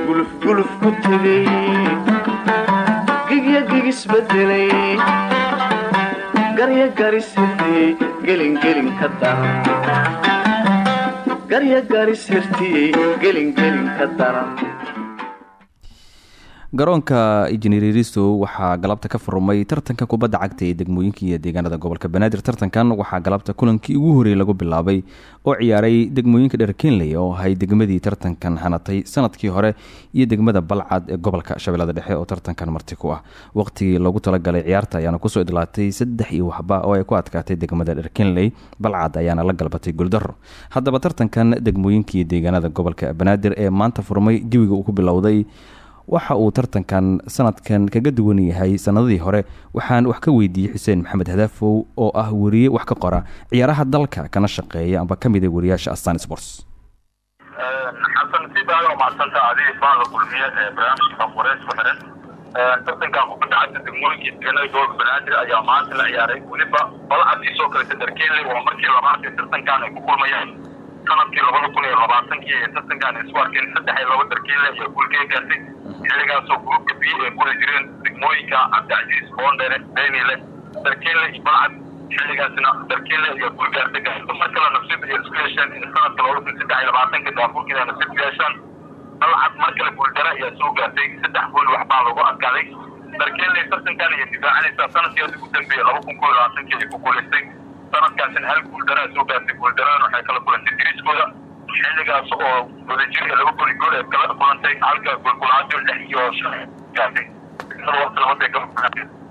gulufguluf ku tegay gigya gigisbedelay garya garisirtiyey gelingelin gelingelin ka daran garoonka injineeriso waxaa galabta ka furmay tartanka kubadda cagta ee degmooyinka iyo deegaanada gobolka banaadir. Tartankan waxaa galabta kulankii ugu horreeyey lagu bilaabay oo ciyaaray degmooyinka dheer oo ahay degmadii tartankan hanatay sannadkii hore iyo degmada balcad ee gobolka shabeellada dhexe oo tartankan marti ku ah. Waqtigii loogu talagalay ciyaarta ayaana ku soo idlaatay saddex waxba oo ay ku adkaatay degmada dheer balcad ayaana la galbatay guuldaro haddaba tartankan degmooyinka iyo deegaanada gobolka banaadir ee maanta furmay jawiga uu ku bilowday waxa uu tartankan sanadkan kaga duwan yahay sanadadii hore waxaan wax ka weydiiyey xuseen maxamed hadaafow oo ah weriye wax ka qora ciyaaraha dalka kana shaqeeya amba ka mida wariyaasha astan sports. Xasan si baada umadsanta adiga baada kulmiye barnaamijka wareys ku xiran. Tartankan kubadda cagta degmooyinka deegaanada gobolka banaadir ayaa maanta la ciyaaray weliba balcadii soo kaleta darkeele waa markii labaad ee tartankan ay ku kulmayaan. Sanadkii labada kun iyo labaatankii ee tartankan ay isku arkeen saddex iyo laba darkeele ayaa guulkee gaartay xilligaasoo gruubka b ay kula jireen degmooyinka cabdicasiis boondere daynile darkeele iyo balcad xilligaasna darkeele guul gaartay gaarto mar nasiib ay isku yeesheen in sanadka labada kun saddex iyo labaatanka daafurkeeda nasiib yeeshaan. Balcad mar kale guuldara ayaa soo gaartay saddex gool waxbaa lagu adkaaday darkeele tartankan ayay difaacanaysaa sanadkeeda ugu dambeeyey laba kun koo iyo ay ku guulaystay sanadkaasina hal guuldaraa soo gaartay guuldarana waxay kala kulantay diriiskooda xilligaas oo wadajir iyo laba goli gool ay kala kulantay halka golgolaadyo lix iyo shan gaartay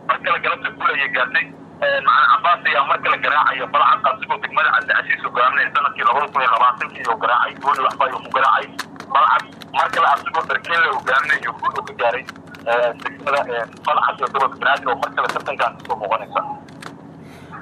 mar kale galabta guul ayay gaartay macalin cabaas ayaa mar kale garaacaya balcad asigoo degmada cabdicasiis hogaaminaya sannadkii labada kun iyo labaatankii oo garaacay gooli waxba ayuu ku garaacay balcad mar kale asigoo darkeele hogaaminayo guul uu ka gaaray degmada balcad iyo gobolka banaadir oo mar kale tartankan soo muuqanaysa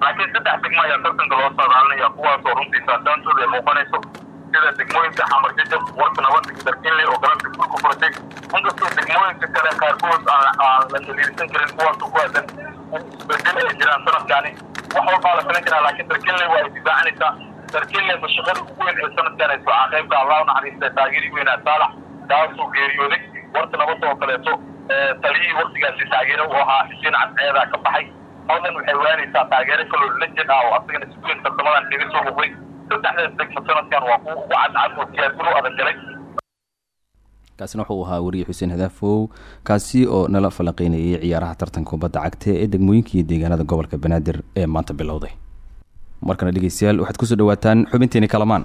laakiin saddex degmo ayaa tartanka loo saadaalinaya kuwaasoo runtii saadaantooda ay muuqanayso sida degmooyinka xamar jajab warka nabad darkinle oo galabta guulka furtay inkastoo degmooyinka kale qaarkood aan la dhaliilsan karin kuwaasoo ku aadan isbeddel ay jiraan sanadkaani wax walbaa la filan karaa laakiin darkinle waa ay difaacanaysaa darkinle mashaqada ugu weyn ee sanadkan ay socaa qaybka allah naxariista taageeri weynaa saalax kaasoo geeriyooday warka nabad oo kaleeto taliyihii waktigaasi taageere u ahaa xuseen cadceedaa ka baxay halkan waxay waanaysaa taageero kaloo lajed ah oo asagana weyn tartamadan kaga soo muuqday saddexdaas degmo sanadkan waa kuwa ugu cadcad oo diyaargarow adag galay. Kaasina wuxuu ahaa weriye xuseen hadaafow kaasi oo nala falanqeynayay ciyaaraha tartanka kubadda cagta ee degmooyinka deegaanada gobolka banaadir ee maanta bilowday. Markana dhegeystayaal waxaad ku soo dhawaataan xubinteeni kalamaan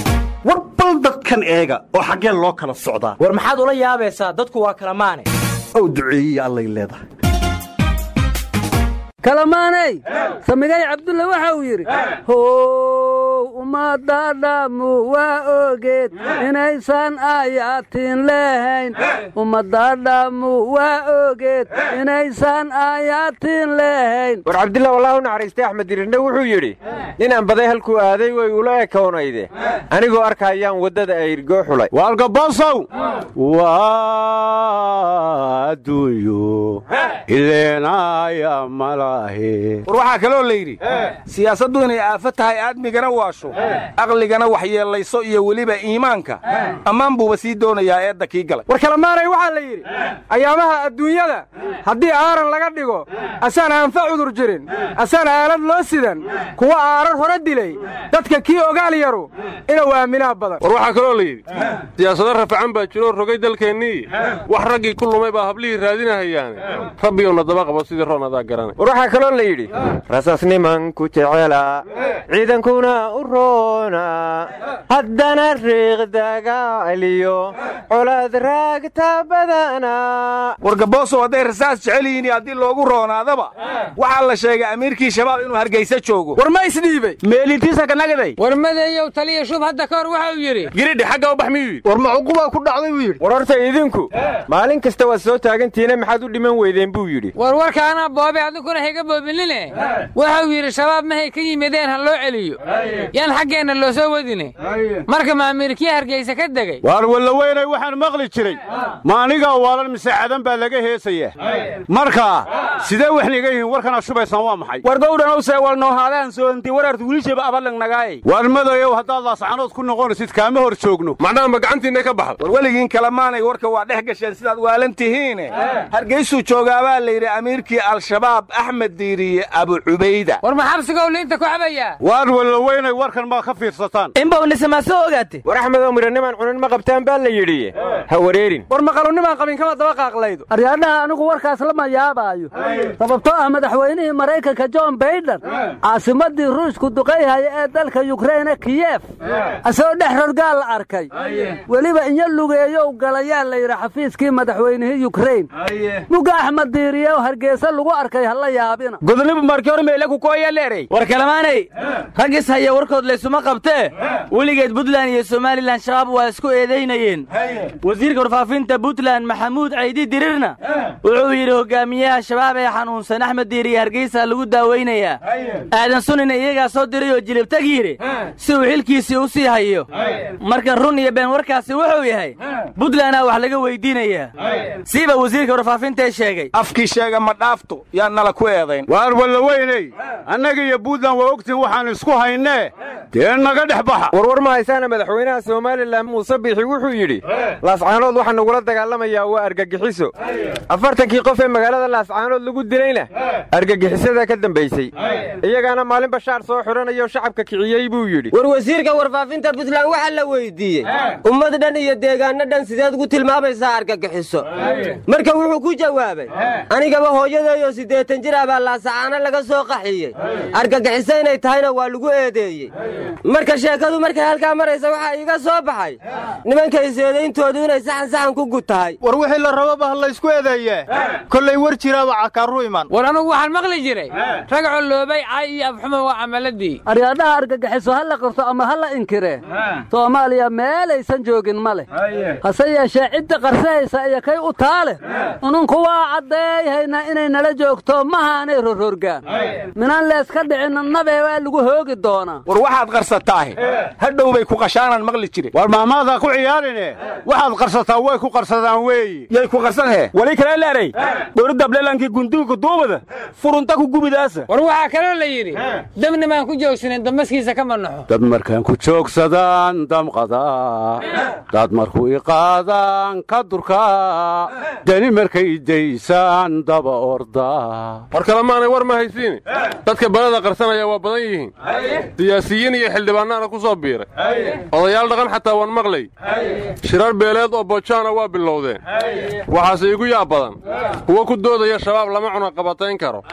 bal dadkan eega oo xaggeen loo kala socdaa war maxaad ula yaabaysaa? Dadku waa kala maane ow duceeyiya allay leedahay. Kalamaaney! Samigay cabdulle waxa uu yidhi how ummadda dhammu waa ogeed inaysan aayaatiin lehayn ummadda dhammu waa ogeed inaysan aayaatiin lehayn war cabdillah wallah u naxariistay axmed dirirne wuxuu yidhi ninaan baday halkuu aaday way ula ekoonayde anigoo arkayaan waddada ayrgoo xulay waalgabosow waa adduunyo ileenaya malahe. War waxaa kaloo la yidhi siyaasaddu inay aafo tahay aadmigana waasho aqligana waxyeellayso iyo weliba iimaanka. Ammaan buuba sii doonayaa eedda kii galay. War kalamaanay waxaa la yidhi ayaamaha adduunyada haddii aaran laga dhigo asaan aanfa cudur jirin asaan aalad loo sidan kuwa aaran hore dilay dadka kii ogaal yaru inuu aaminaa badan. War waxaa kaloo la yidhi siyaasado rafacan baa jiroo rogay dalkeennii wax raggii ku lumay baa hablihii raadinahayaane. Rabbiyowna daba qabo sidii roon adaa garanay war waxaa kaloo la yidhi rasaasnimanku jecela ciidankuna u roona haddana riiqdagaaliyo colaad raagta badana. War gaboosow hadday rasaas jecel yihiin iyo haddii loogu roonaadaba waxaa la sheegay amiirkii shabaab inuu hargaysa joogo. War ma isdhiibay. Meelintiisa kanagaday war madeeyow taliya shub hadda ka hor waxa uu yidhi. Giridhi xagga u bax miyuu yidhi? War macuqubaa ku dhacday buu yidhi. War horta idinku maalin kasta waad soo taagantihiine maxaad u dhiman weydeen buu yidhi. War warkaanaa boobe adinkuna hayga boobinine. Waxa uu yidhi shabaab mahay ka yimideen ha loo celiyo yaan xaggeenna loo soo wadine. Marka maamiirkii hargaysa ka degay? Waar walla weynay waxaan maqli jiray. Ma anigaa waalan mise cadan baa laga heesaya? Marka sidee wax niga yihiin? Warkana shubaysaan waa maxay? War gowdhanow see walnoohaadaan soonti warartu wiilshaba abalang nagaayay waar madayow haddaad laascanood ku noqonaysid kaama hor joogno. Macnaha ma gacantiinna ka baxda war weligiin kalamaanay warka waa dhex gasheen sidaad waalan tihiine. Hargaysuu joogaabaa la yidhi amiirkii al-shabaab axmed diiriye abu cubayda. War ma xabsigow liinta ku cabayaa waar walla weynay warkan maa ka fiirsataan. Inbawnisamaa soo ogaate war axmedoo miranimaan cunin ma qabtaan baa la yidhi. Ha wareerin. War maqalunimaan qabin kama daba qaaqlaydo. Aryaadhaha anigu warkaas lama yaabaayo. Sababtoo ah madaxweynihii maraykanka john baiden caasimaddii ruushku duqayhaya ee dalka yukraine kiyef asagoo dhex rorgaal la arkay. Weliba inyo lugeeyow galayaa la yidhi xafiiskii madaxweynihii yukrain muga axmed diiriye oo hargeysa lagu arkay ha la yaabina. Gudnibu markii hor meyle ku kooya leeray. War kalamaanay. Raggis haya warkood laysuma qabtee weligeed buntland iyo somalilan shabaab waa isku eedaynayeen. Wasiirka warfaafinta buntland maxamuud caydi dirirna wuxuu yidhi hogaamiyaha shabaab ee xanuunsan axmed diiriye hargeysa lagu daaweynayaa. Aadan sunina iyagaa soo diray oo jilibtag yidhi si uu xilkiisii u sii hayo. Marka run iyo been warkaasi wuxuu yahay buntlandaa wax laga weydiinayaa. Siiba wasiirka warfaafintaee sheegay. Afkii sheega ma dhaafto yaa nala ku eedayn. Waar walla weynay annaga iyo buntland waa ogtiin waxaan isku haynee dee naga dhex baxa. Warwar ma haysaana madaxweynaha somalilan muuse biixi wuxuu yidhi laascaanood waxaa nagula dagaalamayaa waa argagixiso. Afartankii qof ee magaalada laascaanood lagu dilayna argagixisada ka dambaysay iyagaana maalin bashaar soo xidhanayo shacabka kiciyey buu yidhi. War wasiirka warfaafinta buntland waxaa la weydiiyey ummad dhan iyo deegaanno dhan sideed ugu tilmaamaysaa argagixiso. Marka wuxuu ku jawaabay anigaba hooyadeeyoo siddeetan jir ah baa laasacaano laga soo qaxiyey. Argagixiso inay tahayna waa lagu eedeeyey marka sheekadu markay halkaa maraysa waxaa iiga soo baxay. Nimankay seedayntoodu inay saxan saxan ku gud tahay war wixii la rababa ha laysku eedeeyee kollay war jiraaba cakaaru iman. War anugu waxaan maqli jiray. Rag colloobay cay iyo afxumo waa camaladii aryaadhaha argagixiso ha la qarto ama ha la inkiree soomaaliya meelaysan joogin ma leh. Hase yeeshee cidda qarsahaysa iyo kay u taale. Ununku waa caddeeyhaynaa inay nala joogto mahaanay rororgaan minaan leeska dhicinna nabee waa lagu hoogi doonaa war waxaad qarsataahe hadhow bay ku qashaanaan maqli jiren war maamaadaa ku ciyaarine waxaad qarsataa way ku qarsadaan weeye yay ku qarsan hee wali kale leeray dowladableelankii gunduga duubada furunta ku gubidaasa war waxaa kaloo la yidhi dabna maan ku joogsanin dambaskiisa kama naxo. Dad markaan ku joogsadaan damqadaa dad markuu iqaadaan ka durkaa dani markay daysaan daba ordaa. War kale maanay war ma haysiini. Dadka balada qarsanaya waa badan yihiin siyaasiyiin iyo xildhibaannaana ku soo biiray. Odayaal dhaqan xataa waan maqlay. Shirar beeleed oo bojaana waa bilowdeen. Waxaase igu yaab badan. Kuwo ku doodaya shabaab lama cunaqabatayn karo.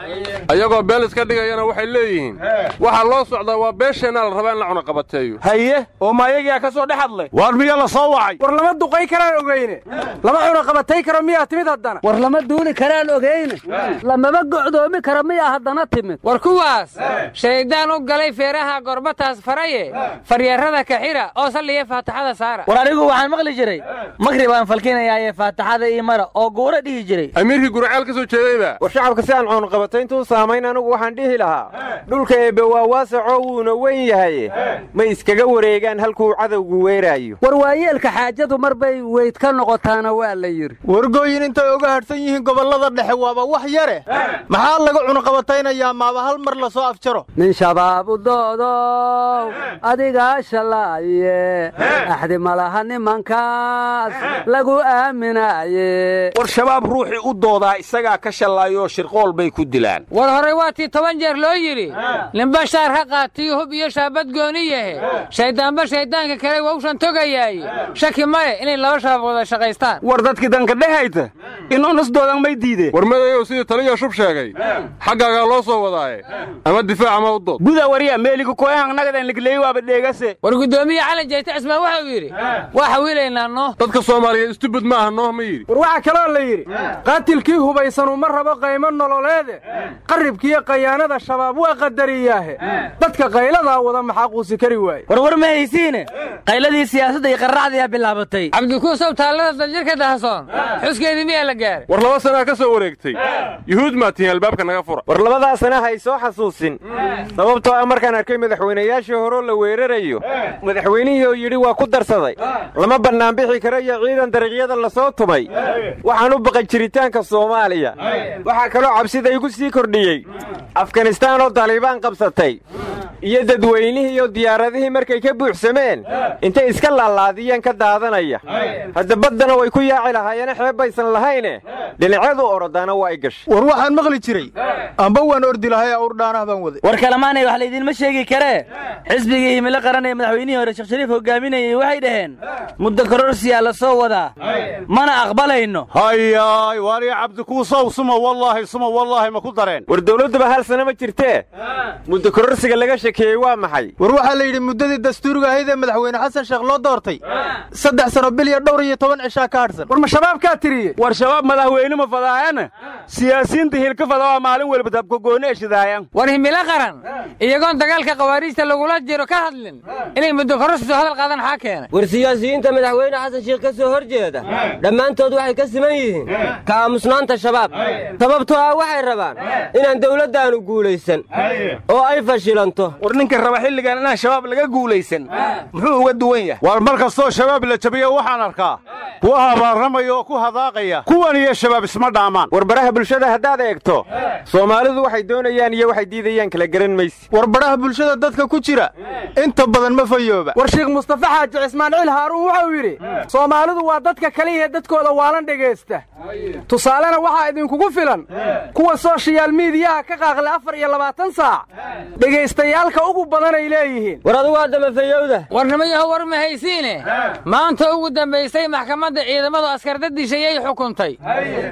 Ayagoo beel iska dhigayana waxay leeyihiin waxaa loo socdaa waa beesheenna la rabaa in la cunaqabateeyo haye oo maayagaa ka soo dhex hadlay. Waar miya la soo wacay. War lama duqay karaan ogeyne. Lama cunaqabatay karo miyaa timid haddana. War lama duuli karaan ogeyne. Lamama gocdoomi karo miyaa haddana timid. War kuwaas shayddaan u galay feeraha gorbataas faraye. Faryarada kaxira oo salliya faataxada saara. War anigu waxaan maqli jiray makri baan falkinayaaye faataxada ii mara oo guura dhihi jiray. Amiirkii guraceel ka soo jeedayba. War shacabka si aan cunaqabatayntu u saamayn anigu waxaan dhihi lahaa. Dhulka eebbe waa waasacoo wuuna weyn yahay. Ma iskaga wareegaan halkuu cadowgu weeraayo. War waayeelka xaajadu mar bay weyd ka noqotaana waa la yidhi. Wargooyin intay uga hadhsan yihiin gobollada dhexe waaba wax yare. Maxaa laga cunaqabataynayaa maaba hal mar la soo afjaro. Nin shabaab u doodow adigaa shalaaye axdi malaha nimankaas lagu aaminaaye war shabaab ruuxii u doodaa isagaa ka shallaayoo shirqool bay ku dilaan. War horey waa tii toban jeer loo yidhi ninba shaar ha qaatiyo hub iyo shaabad gooni yahe shayddaanba shayddaanka kale wawshan togayaaye shaki male inay laba shabaab wada shaqaystaan. War dadkii danka dhehayta inoonasdoodan may diideen war madayow sidii taliya shub sheegay. Xaggaagaa loo soo wadaaye. Ama difaac ama u dood. Guda wariya meeliga koyahan nagadan ligleey waaba dheegase. War guddoomiye cali jayte cismaan waxau yidhi waa xawiilaynaa nooh dadka soomaaliyeed istubud ma aha nooh ma yidhi. War waxaa kaloo la yidhi qaatilkii hubaysan uma rabo qaymo nololeede. Qarribkiiyo qayaanada shabaab waa qadariyaahe. Dadka qayladaa wada maxaa quusi kari waaye. War war ma haysiine. Qayladii siyaasadda iyo qarracdiyaa bilaabatay. Cabdikuusow taallada daljirka dahasoon xuskeedii war laba sanaa ka soo wareegtay. Yuhuud maa tihiin albaabka naga fura. War labadaa sana hay soo xasuusin. Sababtoo ah markaan arkay madaxweynayaashii horeo la weerarayo madaxweynihii oo yidhi waa ku darsaday. Lama bannaanbixi karo iyo ciidan dariiqyada la soo tumay waxaan u baqan jiritaanka soomaaliya. Waxaa kaloo cabsida igu sii kordhiyey. Afganistaan oo taliibaan qabsatay. Iyo dadweynihii iyo diyaaradihii markay ka buuxsameen. Intay iska laalaadiyeen ka daadanaya. Hadda baddana way ku yaaci lahaayeene xeeb baysan lahayne dhinacyadu orodaana waa i gashay. War waxaan maqli jiray. Amba waan ordi lahay awrdhaanah baan waday. War kalamaanay wax laydinma sheegi karee xisbigii himilo qaran ee madaxweynihii hore sheekh shariif hogaaminayey waxay dhaheen muddo kororsiyaa la soo wadaa. Mana aqbalayno. Hayaay waariya cabdikuusow suma wallaahi suma wallaahi ma ku dareen. War dawladduba hal sana ma jirtee? Muddo kororsiga laga shekeeyey waa maxay? War waxaa la yidhi muddadii dastuuriga ahayd ee madaxweyne xasan sheekh loo doortay saddex sano bil iyo dhowr iyo toban cishaa ka hadhsan war ma shabaabkaa tiriyey war shabaab madaxweyne ma fadaayana siyaasiyiinta hilka fadawaa maalin welba dabkagooni eshidaayan war himilo qaran. Iyagoon dagaalka khawaariijta lagula jiro ka hadlin. Inay muddo hadal qaadan xaa keenay war siyaasiyiinta madaxweyne xasan sheekh ka soo hor jeeda dhammaantood waxay ka siman yihiin ka aamusnaanta shabaab. Sababtoo ah waxay rabaan inaan dawladdaanu guulaysan oo ay fashilanto. War ninka raba xilligan inaan shabaab laga guulaysan. Muxuu uga duwan yahay? War mar kastoo shabaab la jabiyo waxaan arkaa. Kuwa habaarramaya oo ku hadaaqaya kuwan iyo shabaab isma dhaamaan. War baraha bulshada haddaad eegto. Soomaalidu waxay doonayaan iyo waxay diidayaan kala garan mayse war baraha bulshada dadka ku jira inta badan ma fayooba. War sheekh mustafa xaaji cismaan cil haaruun wuxuu yidhi soomaalidu waa dadka kaliyahe dadkooda waalan dhegaysta tusaalena waxaa idinkugu filan kuwa sooshayaal miidiyaha ka qaaqlay afar iyo labaatan saac dhegaystayaalka ugu badanay leeyihiin. War adugu haddama fayowda. Warnimayaho war ma haysiine? Maanta ugu dambaysay maxkamadda ciidamadu askarda dishayay xukuntay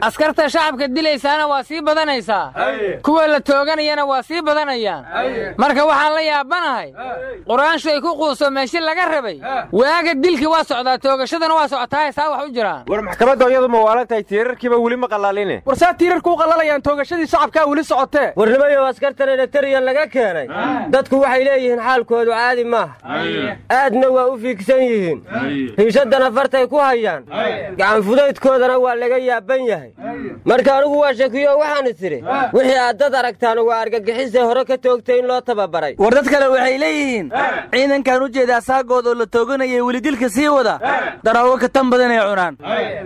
askarta shacabka dilaysaana waa sii badanaysaa. Kuwa la tooganayana waa sii badanayaan. Marka waxaan la yaabanahay qur'aanshu ay ku quuso meeshi laga rabay. Waaga dilkii waa socdaa toogashadana waa socotahay saa wax u jiraan. War maxkamadda iyadu ma tiirarkiiba weli ma qalaaline war saa tiirarku u qallalayaan toogashadii shacabkaa weli socotee warnimayow askartan eletariyan laga keenay. Dadku waxay leeyihiin xaalkoodu caadi maaha aadna waa u fiigsan yihiin. Hiishadana fartay ku hayaan. Gacanfudaydkoodana waa laga yaaban yahay. Marka anigu waa shakiyo waxaan isidhi wixii aad dad aragtaan waa argagixisee hore ka toogtay in loo tababaray. War dad kale waxay leeyihiin ciidankan u jeedaa saagood oo la tooganayay weli dilka sii wada daroogo ka tan badan ay cunaan.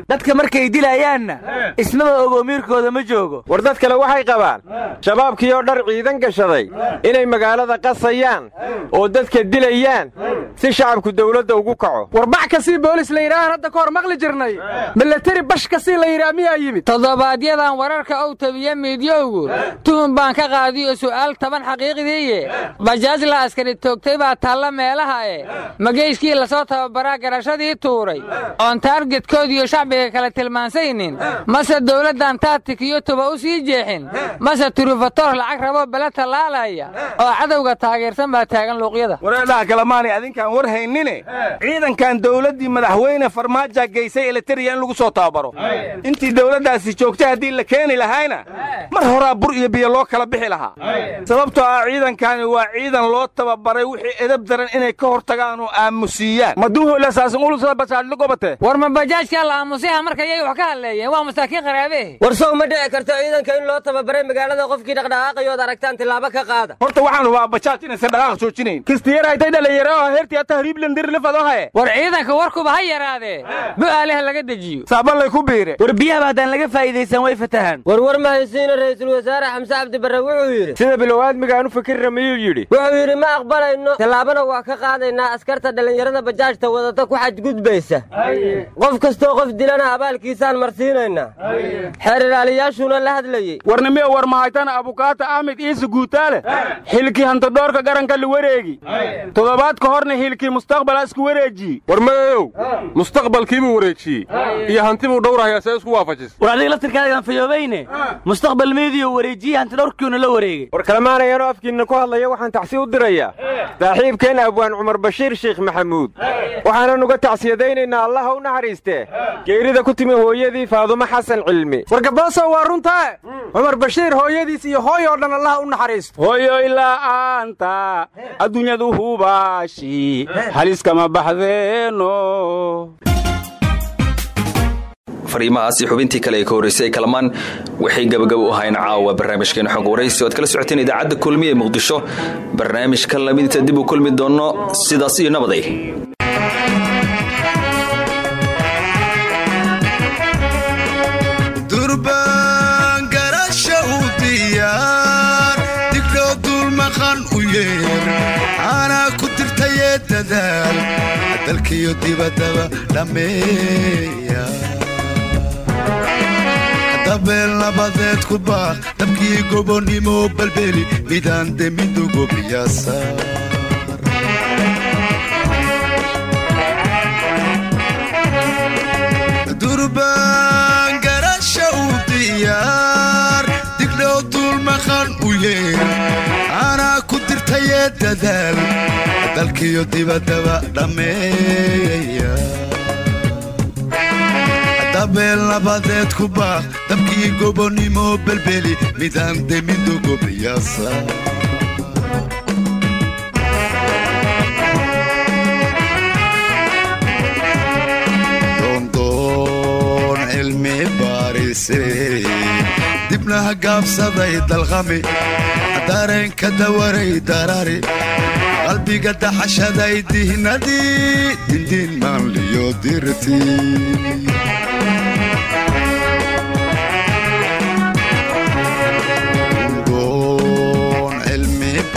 Dadka markay dilayaanna ismaba ogo miirkooda ma joogo. War dad kale waxay qabaan shabaabkii oo dhar ciidan gashaday inay magaalada qasayaan oo dadka dilayaan si shacabku dawladda ugu kaco. War bax ka sii boolis la yidhaahaan hadda ka hor maqli jirnay. Milateri bash ka sii la yidhaah miyaa yimid. Toddobaadyadaan wararka ow tabiye miidyowgu tuhun baan ka qaadiyo su'aal taban xaqiiqdiiye bajaaj la askari toogtay baa taalla meelaha e mageyskii la soo tababaraa garashadii tuuray. Oon taargetkoodiyo shacbiga kale tilmaansaynin mase dawladdan taatikiyo tuba u sii jeexin. Mase turufatoor lacag rabo bele tallaalaya. Oo cadowga taageersan baa taagan luuqyada wareedhaha kalemaanay adinkaan war haynine. Ciidankan dawladdii madaxweyne farmaaja geysay eleteriya in lagu soo tababaro intii dawladdaasi joogtay haddii la keeni lahayna mar horaa bur iyo biyo loo kala bixi lahaa. Sababtoo ah ciidankani waa ciidan loo tababaray wixii edab daran inay ka hor tagaan oo aamusiiyaan war ma bajaajkaa la aamusiha marka yay wax ka hadleeyeen? Waa masaakiin qaraabe war sow ma dhici karto ciidanka in loo tababaray magaalada qofkii dhaqdhaqaaqayood aragtaan tillaabo ka qaada. Horta waxaan hubaa bajaaj inaysan dhaqaaq joojinayn. Kistiyaraytay dhalinyaro hertiya tahriiblandirlifadohaye war ciidanka warkuba ha yaraadee. Bu'aaleha laga dejiyo. Saabanlay ku biire war biyahaba haddaan laga faa'iidaysan way fatahaan. War war ma haysiina ra'iisul wasaare xamse cabdibarre wuxuu yidhi. Sida bilow aadmigaan u fikirra miyuu yidhi? Wuxuu yidhi ma aqbalayno tallaabana waa ka qaadaynaa askarta dhallinyarada bajaajta wadata ku xadgudbaysa. Qof kastoo qof dilana abaalkiisaan marsiinaynaa xeer ilaaliyaashuuna la hadlayey warnimiyo war mahaytana abukaata axmed iise guutaale? Xilkii hantodhoorka garanka la wareegi. Toddobaad ka horna hilkii mustaqbala isku wareejiye war mayow mustaqbalkiibuu wareejiyey. Iyo hantibuu waafajis war adiga laftirkaagaan fayoobayne? Mustaqbal meediyo wareejiye hantidhowrkiuna la wareegay. War kalemaanayaanoo afkiinna ku hadlaya waxaan tacsi u dirayaa. Saaxiibkeen abwaan cumar bashiir sheikh maxamuud. Waxaanan uga tacsiyadaynaynaa allaha u naxariistee geerida ku timi hooyadii faadumo xasan cilmi. War gaboosow waa runtaa cumar bashiir hooyadiis iyo hooy oo dhan allaha u naxariisto. Hooyoy la'aanta adduunyadu hubaashi haliskama baxdeeno fariimahaasi xubintii kale ee ka horreysay ee kalamaan waxay gabagabo u ahayn caawa barnaamijkeena xog waraysi oad kala socoteen idaacadda kulmiye ee muqdisho. Barnaamijka lamidinta dib u kulmi doonno sidaas iyo nabaday. Aanaa dalkiyo dibaddaba dhammeeya dabeel nabadeed ku baaq dabkii gobonnimo balbeli midaan durbaan garasha u diyaar digdhow dalkiyo dibaddaba dhammeeya dabeel nabadeed ku baaq dabkii gobonnimo belbeli midaan demidu gobiyaasa doondoon cilmi baarise dibna ha gaabsaday dalqami dareenka dawaray darari qalbiga daxashaday dihnadii dindiin maanliyo dirti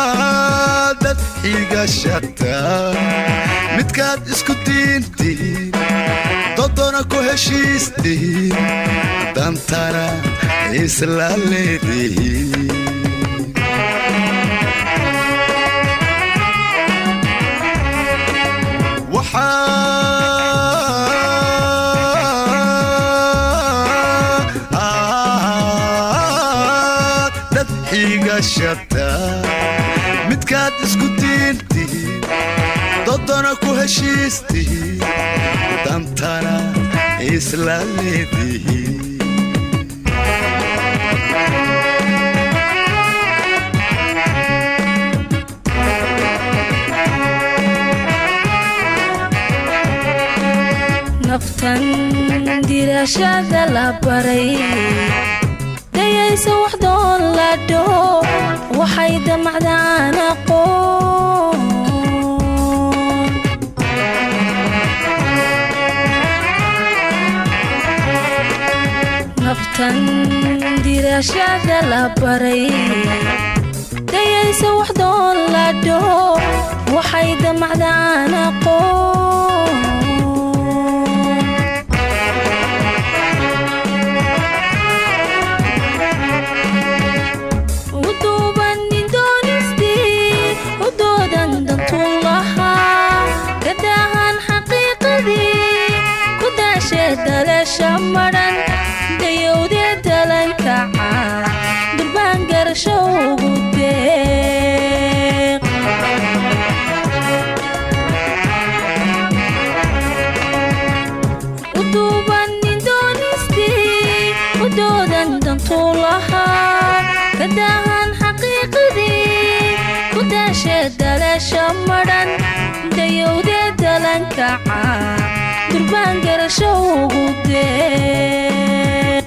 waxaa dad xigashata midkaad isku diintiin dodona ku heshiistiin xigashata midkaad isku diintiin dodona ku heshiistiin dantana isla leedihiin naftan dirashada la baray dayaysa waxdoon la dhaho waxay damacdaan aqoon. Naftan dirashada la baray. Dayaysa waxdoon la dhaho waxay damacdaan aqoon durbaan garasho ugu deeq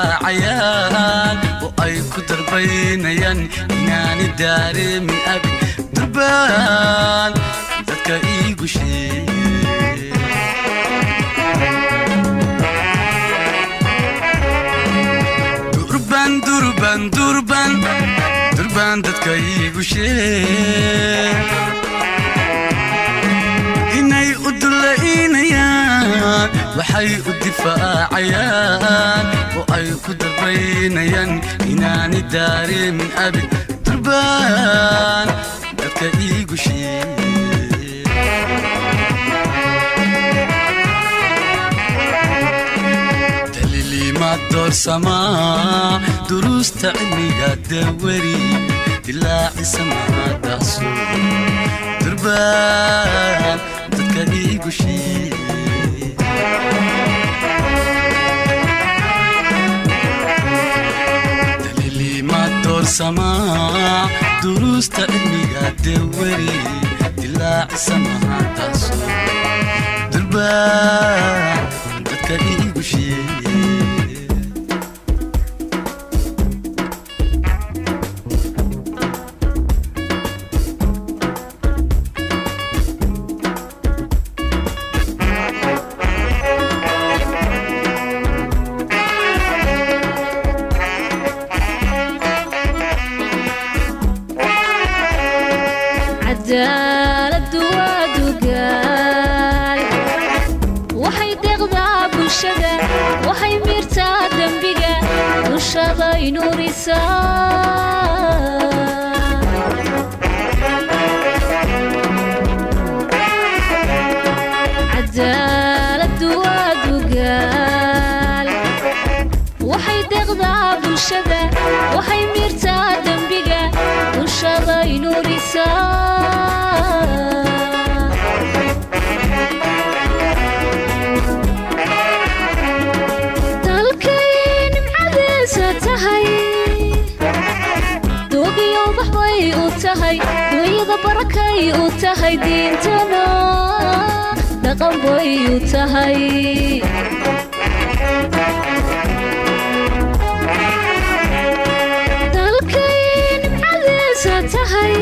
difaacayaan oo ay ku darbaynayaan inaani daareemin abi durbaan dadka iigu sheeg inay u dulaynayaan sheeg waxay u difaacayaan oo ay ku darbaynayaan. Inaani dareemin abid durbaan dadka iigu mahadaaso durbaan dadka iigu daliilimaad doorsamaa duruusta cilmiga dawari dilaacisa mahadaaso durbaan dadka iigu sheeye cadaaladu waa dugaal waxay deeqdaa bulshada waxay miirtaa dembiga dushaday nuurisaa barakay u tahay diintana dhaqan bay u tahay dalkay nimcadiisa tahay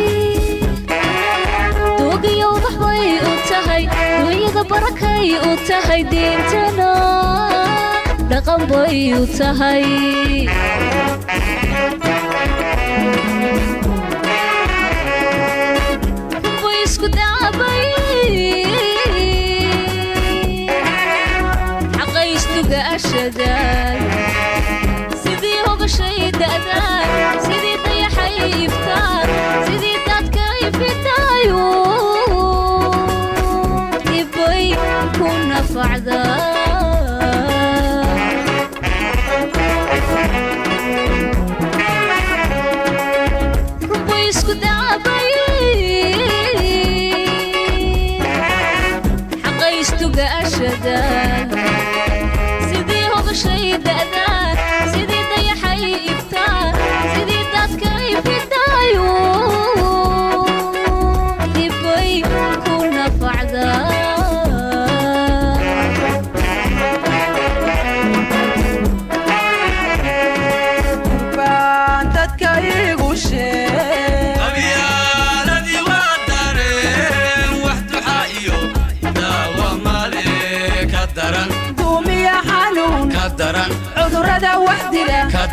doogiyo baxbay u tahay dunyada barakay u tahay diintana dhaqan bay u tahay xaqaystuga ashadaan sidii hogashay da'daan sidii dayaxay iftaan sidii dadka ifitaayo ibay ku nafacdaan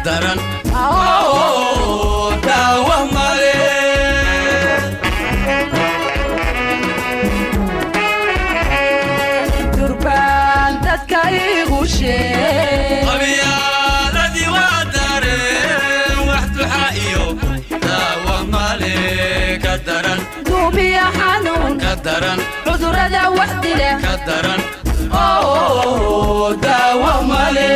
daran. Daawa male durbaan dadka iigu sheeg qabyaaladii waa dareen wax duxa iyo daawa male ka daran duumiya xanuun ka daran cudurrada wax dila ka daran oo daawo male